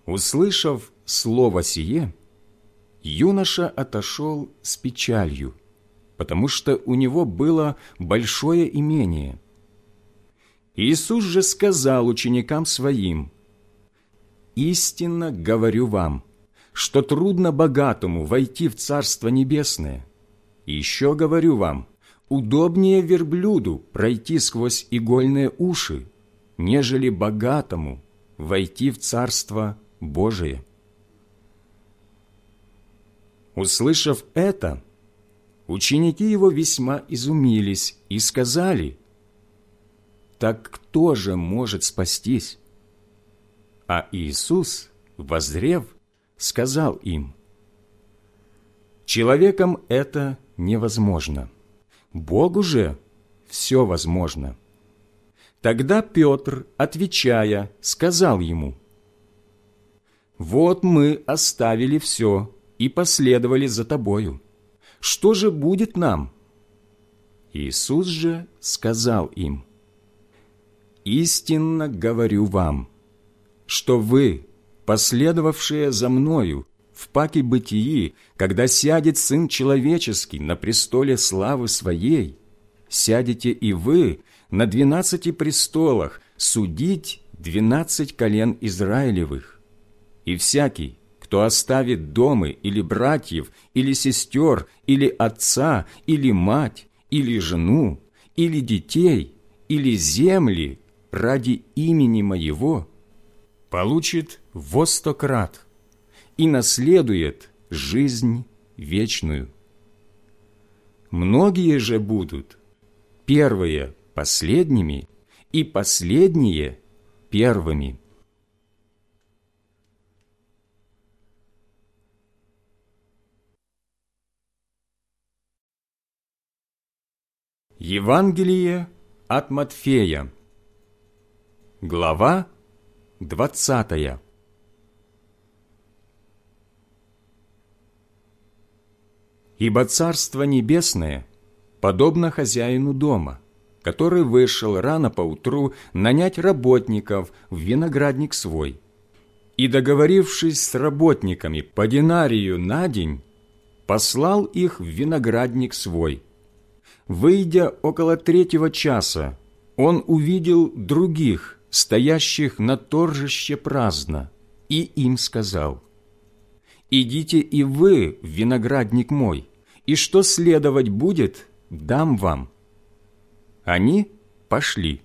Услышав слово сие, юноша отошел с печалью, потому что у него было большое имение – Иисус же сказал ученикам Своим, «Истинно говорю вам, что трудно богатому войти в Царство Небесное. И еще говорю вам, удобнее верблюду пройти сквозь игольные уши, нежели богатому войти в Царство Божие». Услышав это, ученики его весьма изумились и сказали – так кто же может спастись? А Иисус, возрев, сказал им, Человеком это невозможно, Богу же все возможно. Тогда Петр, отвечая, сказал ему, «Вот мы оставили все и последовали за тобою. Что же будет нам?» Иисус же сказал им, истинно говорю вам, что вы, последовавшие за Мною, в паке бытии, когда сядет Сын Человеческий на престоле славы Своей, сядете и вы на двенадцати престолах судить двенадцать колен Израилевых. И всякий, кто оставит дома или братьев, или сестер, или отца, или мать, или жену, или детей, или земли, ради имени Моего получит во сто крат и наследует жизнь вечную. Многие же будут первые последними и последние первыми. Евангелие от Матфея Глава двадцатая Ибо Царство Небесное подобно хозяину дома, который вышел рано поутру нанять работников в виноградник свой, и, договорившись с работниками по динарию на день, послал их в виноградник свой. Выйдя около третьего часа, он увидел других, стоящих на торжище праздно, и им сказал, «Идите и вы в виноградник мой, и что следовать будет, дам вам». Они пошли.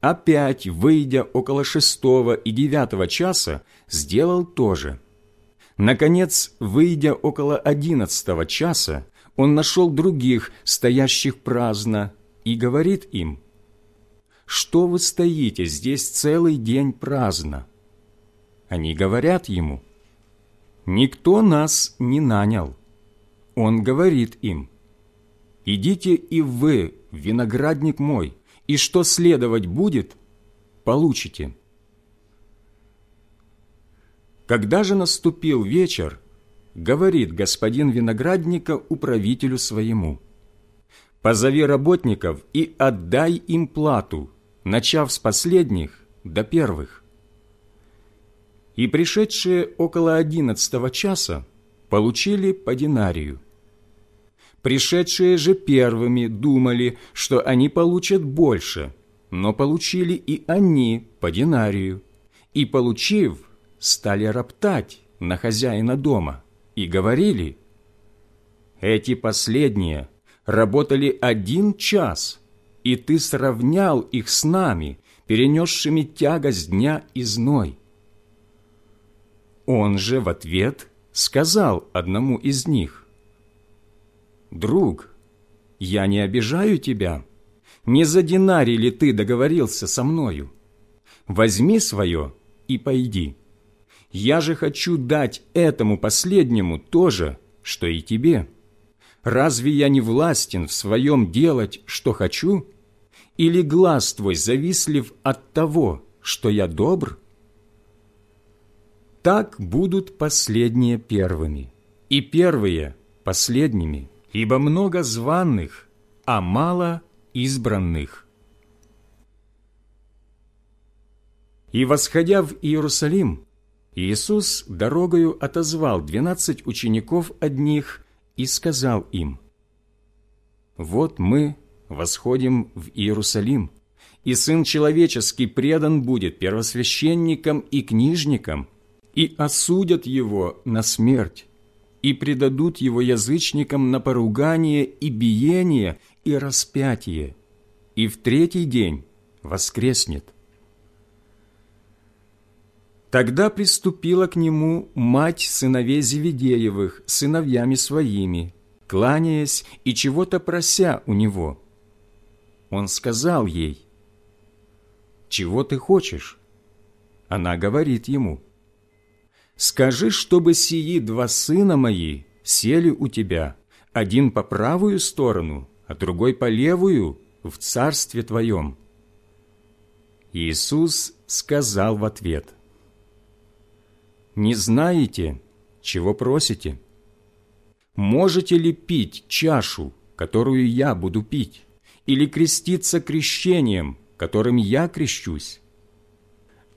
Опять, выйдя около шестого и девятого часа, сделал то же. Наконец, выйдя около одиннадцатого часа, он нашел других, стоящих праздно, и говорит им – что вы стоите здесь целый день праздно? они говорят ему, «Никто нас не нанял». Он говорит им, «Идите и вы виноградник мой, и что следовать будет, получите». Когда же наступил вечер, говорит господин виноградника управителю своему, «Позови работников и отдай им плату, начав с последних до первых». И пришедшие около одиннадцатого часа получили по динарию. Пришедшие же первыми думали, что они получат больше, но получили и они по динарию, и, получив, стали роптать на хозяина дома и говорили, «Эти последние работали один час, и ты сравнял их с нами, перенесшими тягость дня и зной». Он же в ответ сказал одному из них, «Друг, я не обижаю тебя, не за динарий ли ты договорился со мною? Возьми свое и пойди». Я же хочу дать этому последнему то же, что и тебе. Разве я не властен в своем делать, что хочу? Или глаз твой завислив от того, что я добр? Так будут последние первыми, и первые последними, ибо много званных, а мало избранных. И, восходя в Иерусалим, Иисус дорогою отозвал двенадцать учеников одних и сказал им, «Вот мы восходим в Иерусалим, и Сын Человеческий предан будет первосвященникам и книжникам, и осудят Его на смерть, и предадут Его язычникам на поругание и биение и распятие, и в третий день воскреснет. Тогда приступила к нему мать сыновей Зеведеевых, сыновьями своими, кланяясь и чего-то прося у него. Он сказал ей, «Чего ты хочешь?» Она говорит ему, «Скажи, чтобы сии два сына мои сели у тебя, один по правую сторону, а другой по левую, в царстве твоем». Иисус сказал в ответ – не знаете, чего просите? Можете ли пить чашу, которую я буду пить, или креститься крещением, которым я крещусь?»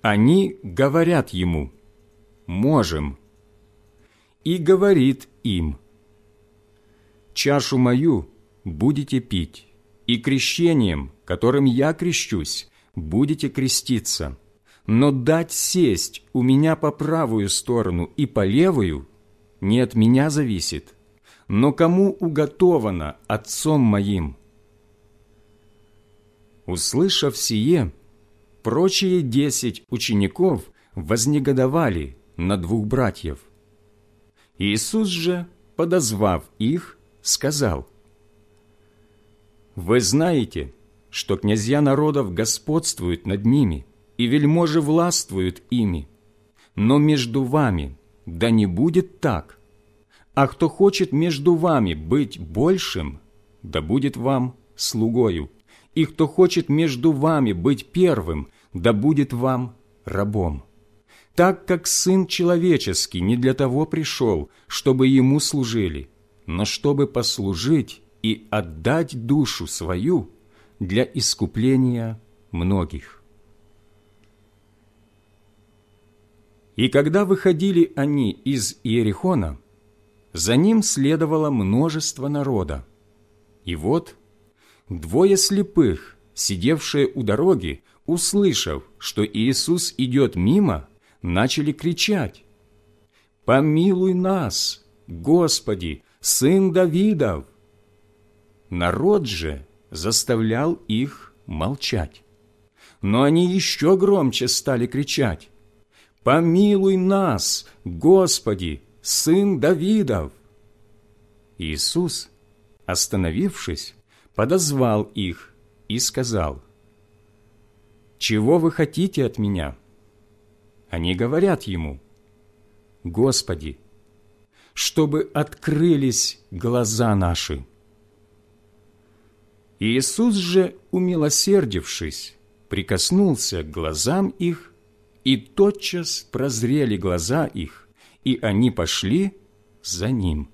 Они говорят ему, «Можем». И говорит им, «Чашу мою будете пить, и крещением, которым я крещусь, будете креститься» но дать сесть у меня по правую сторону и по левую не от меня зависит, но кому уготовано отцом моим». Услышав сие, прочие десять учеников вознегодовали на двух братьев. Иисус же, подозвав их, сказал, «Вы знаете, что князья народов господствуют над ними, и вельможи властвуют ими. Но между вами да не будет так. А кто хочет между вами быть большим, да будет вам слугою. И кто хочет между вами быть первым, да будет вам рабом. Так как Сын Человеческий не для того пришел, чтобы Ему служили, но чтобы послужить и отдать душу свою для искупления многих. И когда выходили они из Иерихона, за ним следовало множество народа. И вот двое слепых, сидевшие у дороги, услышав, что Иисус идет мимо, начали кричать «Помилуй нас, Господи, Сын Давидов!» Народ же заставлял их молчать. Но они еще громче стали кричать «Помилуй нас, Господи, Сын Давидов!» Иисус, остановившись, подозвал их и сказал, «Чего вы хотите от меня?» Они говорят ему, «Господи, чтобы открылись глаза наши». Иисус же, умилосердившись, прикоснулся к глазам их, и тотчас прозрели глаза их, и они пошли за ним.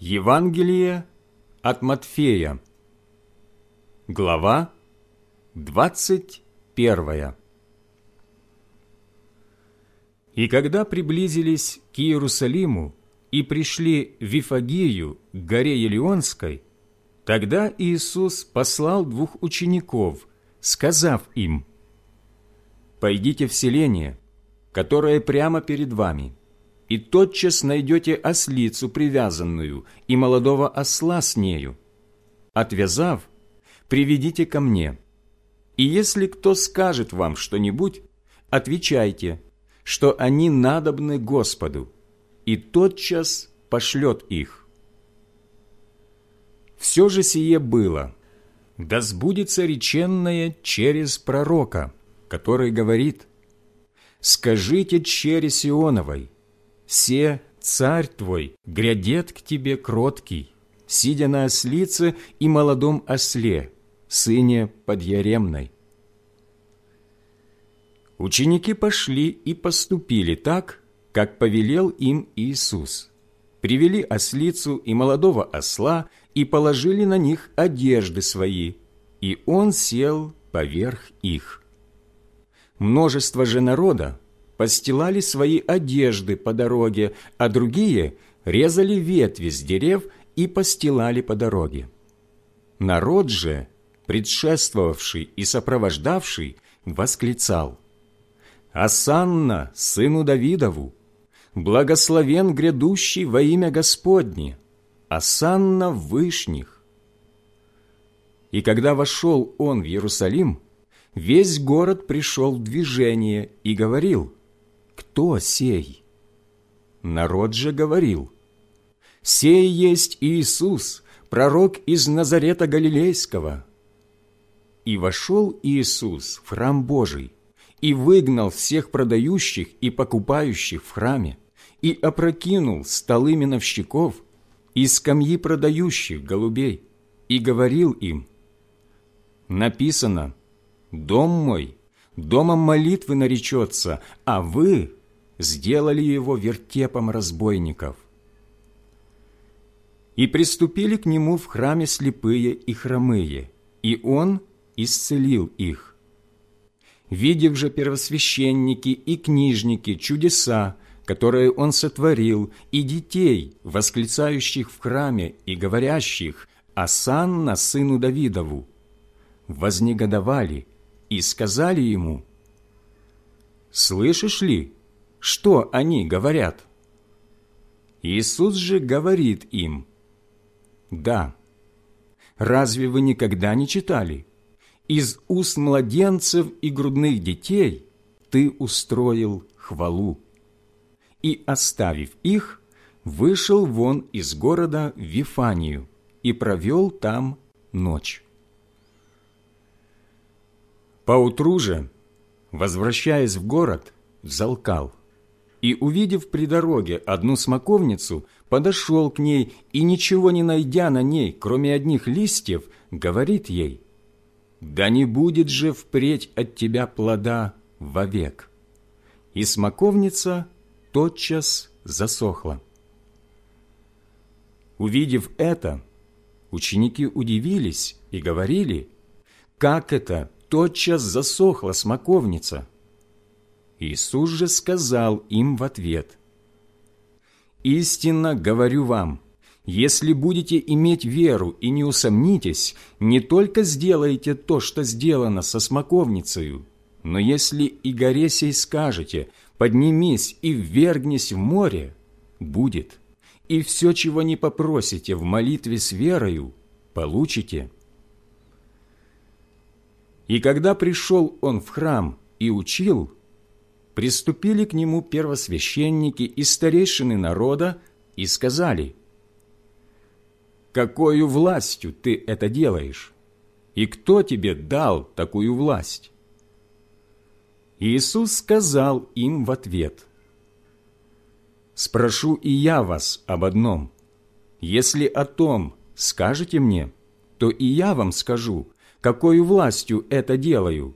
Евангелие от Матфея, глава двадцать первая. И когда приблизились к Иерусалиму и пришли в Вифагию, к горе Елеонской, тогда Иисус послал двух учеников, сказав им, «Пойдите в селение, которое прямо перед вами, и тотчас найдете ослицу привязанную и молодого осла с нею. Отвязав, приведите ко мне. И если кто скажет вам что-нибудь, отвечайте – что они надобны Господу, и тотчас пошлет их. Все же сие было, да сбудется реченное через пророка, который говорит, «Скажите чере Сионовой, се царь твой грядет к тебе кроткий, сидя на ослице и молодом осле, сыне подъяремной». Ученики пошли и поступили так, как повелел им Иисус. Привели ослицу и молодого осла и положили на них одежды свои, и он сел поверх их. Множество же народа постилали свои одежды по дороге, а другие резали ветви с дерев и постилали по дороге. Народ же, предшествовавший и сопровождавший, восклицал – Асанна, сыну Давидову, благословен грядущий во имя Господне, Асанна вышних. И когда вошел он в Иерусалим, весь город пришел в движение и говорил, «Кто сей?» Народ же говорил, «Сей есть Иисус, пророк из Назарета Галилейского». И вошел Иисус в храм Божий, и выгнал всех продающих и покупающих в храме, и опрокинул столы миновщиков и скамьи продающих голубей, и говорил им, «Написано, дом мой, домом молитвы наречется, а вы сделали его вертепом разбойников». И приступили к нему в храме слепые и хромые, и он исцелил их видев же первосвященники и книжники чудеса, которые он сотворил, и детей, восклицающих в храме и говорящих «Асанна сыну Давидову», вознегодовали и сказали ему «Слышишь ли, что они говорят?» Иисус же говорит им «Да, разве вы никогда не читали?» из уст младенцев и грудных детей ты устроил хвалу. И, оставив их, вышел вон из города в Вифанию и провел там ночь. Поутру же, возвращаясь в город, взалкал, и, увидев при дороге одну смоковницу, подошел к ней и, ничего не найдя на ней, кроме одних листьев, говорит ей – да не будет же впредь от тебя плода вовек. И смоковница тотчас засохла. Увидев это, ученики удивились и говорили, как это тотчас засохла смоковница. Иисус же сказал им в ответ, «Истинно говорю вам, если будете иметь веру и не усомнитесь, не только сделаете то, что сделано со смоковницею, но если и горе сей скажете, поднимись и ввергнись в море, будет. И все, чего не попросите в молитве с верою, получите. И когда пришел он в храм и учил, приступили к нему первосвященники и старейшины народа и сказали – какой властью ты это делаешь? И кто тебе дал такую власть?» Иисус сказал им в ответ, «Спрошу и я вас об одном. Если о том скажете мне, то и я вам скажу, какой властью это делаю.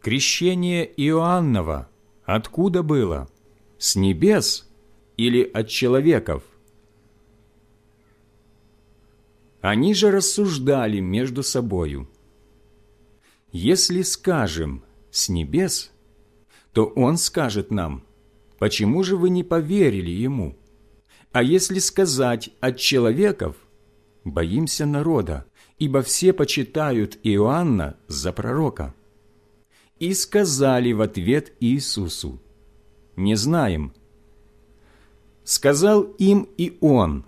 Крещение Иоаннова откуда было? С небес или от человеков?» Они же рассуждали между собою. «Если скажем «с небес», то Он скажет нам, «Почему же вы не поверили Ему?» А если сказать «от человеков», боимся народа, ибо все почитают Иоанна за пророка. И сказали в ответ Иисусу, «Не знаем». Сказал им и Он,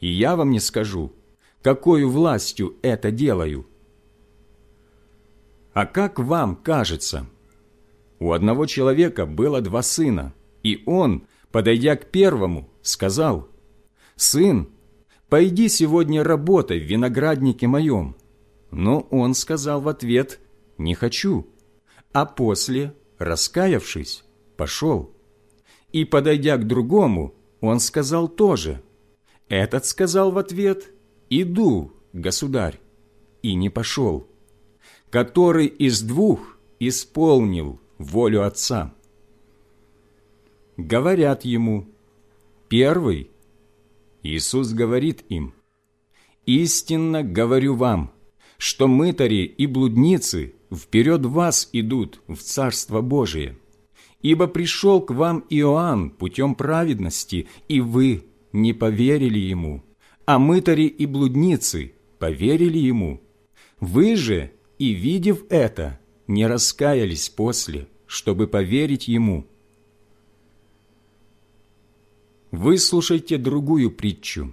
«И я вам не скажу, какой властью это делаю». А как вам кажется? У одного человека было два сына, и он, подойдя к первому, сказал, «Сын, пойди сегодня работай в винограднике моем». Но он сказал в ответ, «Не хочу». А после, раскаявшись, пошел. И, подойдя к другому, он сказал тоже. Этот сказал в ответ, «Иду, государь», и не пошел. Который из двух исполнил волю Отца. Говорят ему, первый, Иисус говорит им, «Истинно говорю вам, что мытари и блудницы вперед вас идут в Царство Божие, ибо пришел к вам Иоанн путем праведности, и вы не поверили ему, а мытари и блудницы поверили ему. Вы же, и видев это, не раскаялись после, чтобы поверить ему. Выслушайте другую притчу.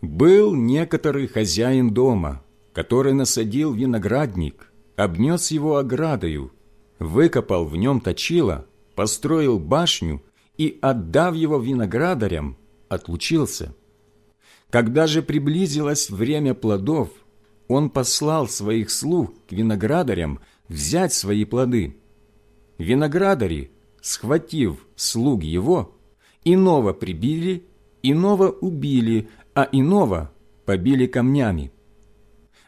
Был некоторый хозяин дома, который насадил виноградник, обнес его оградою, выкопал в нем точило, построил башню и, отдав его виноградарям, отлучился. Когда же приблизилось время плодов, он послал своих слуг к виноградарям взять свои плоды. Виноградари, схватив слуг его, иного прибили, иного убили, а иного побили камнями.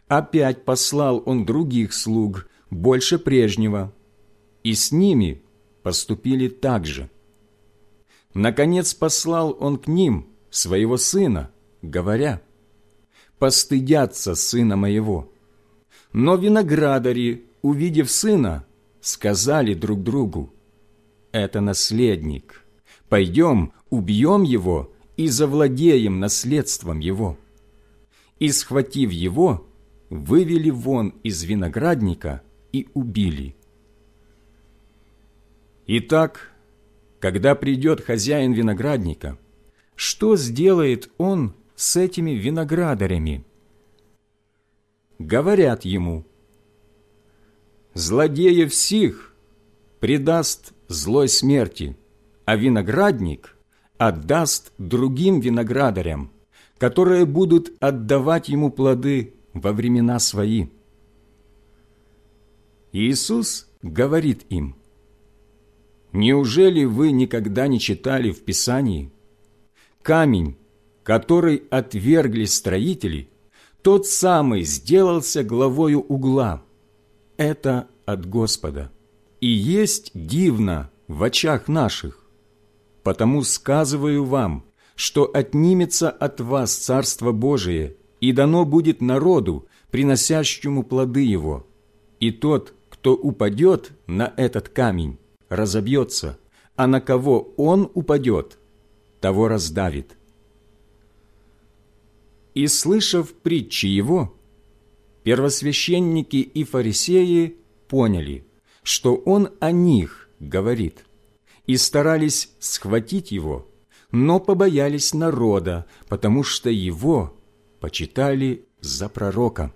Опять послал он других слуг, больше прежнего, и с ними поступили так же. Наконец послал он к ним своего сына, говоря, «Постыдятся сына моего». Но виноградари, увидев сына, сказали друг другу, «Это наследник, пойдем, убьем его и завладеем наследством его». И, схватив его, вывели вон из виноградника и убили. Итак, когда придет хозяин виноградника, что сделает он с этими виноградарями? Говорят ему, «Злодеев сих предаст злой смерти, а виноградник отдаст другим виноградарям, которые будут отдавать ему плоды во времена свои». Иисус говорит им, Неужели вы никогда не читали в Писании? Камень, который отвергли строители, тот самый сделался главою угла. Это от Господа. И есть дивно в очах наших. Потому сказываю вам, что отнимется от вас Царство Божие, и дано будет народу, приносящему плоды его. И тот, кто упадет на этот камень, разобьется, а на кого он упадет, того раздавит. И, слышав притчи его, первосвященники и фарисеи поняли, что он о них говорит, и старались схватить его, но побоялись народа, потому что его почитали за пророка.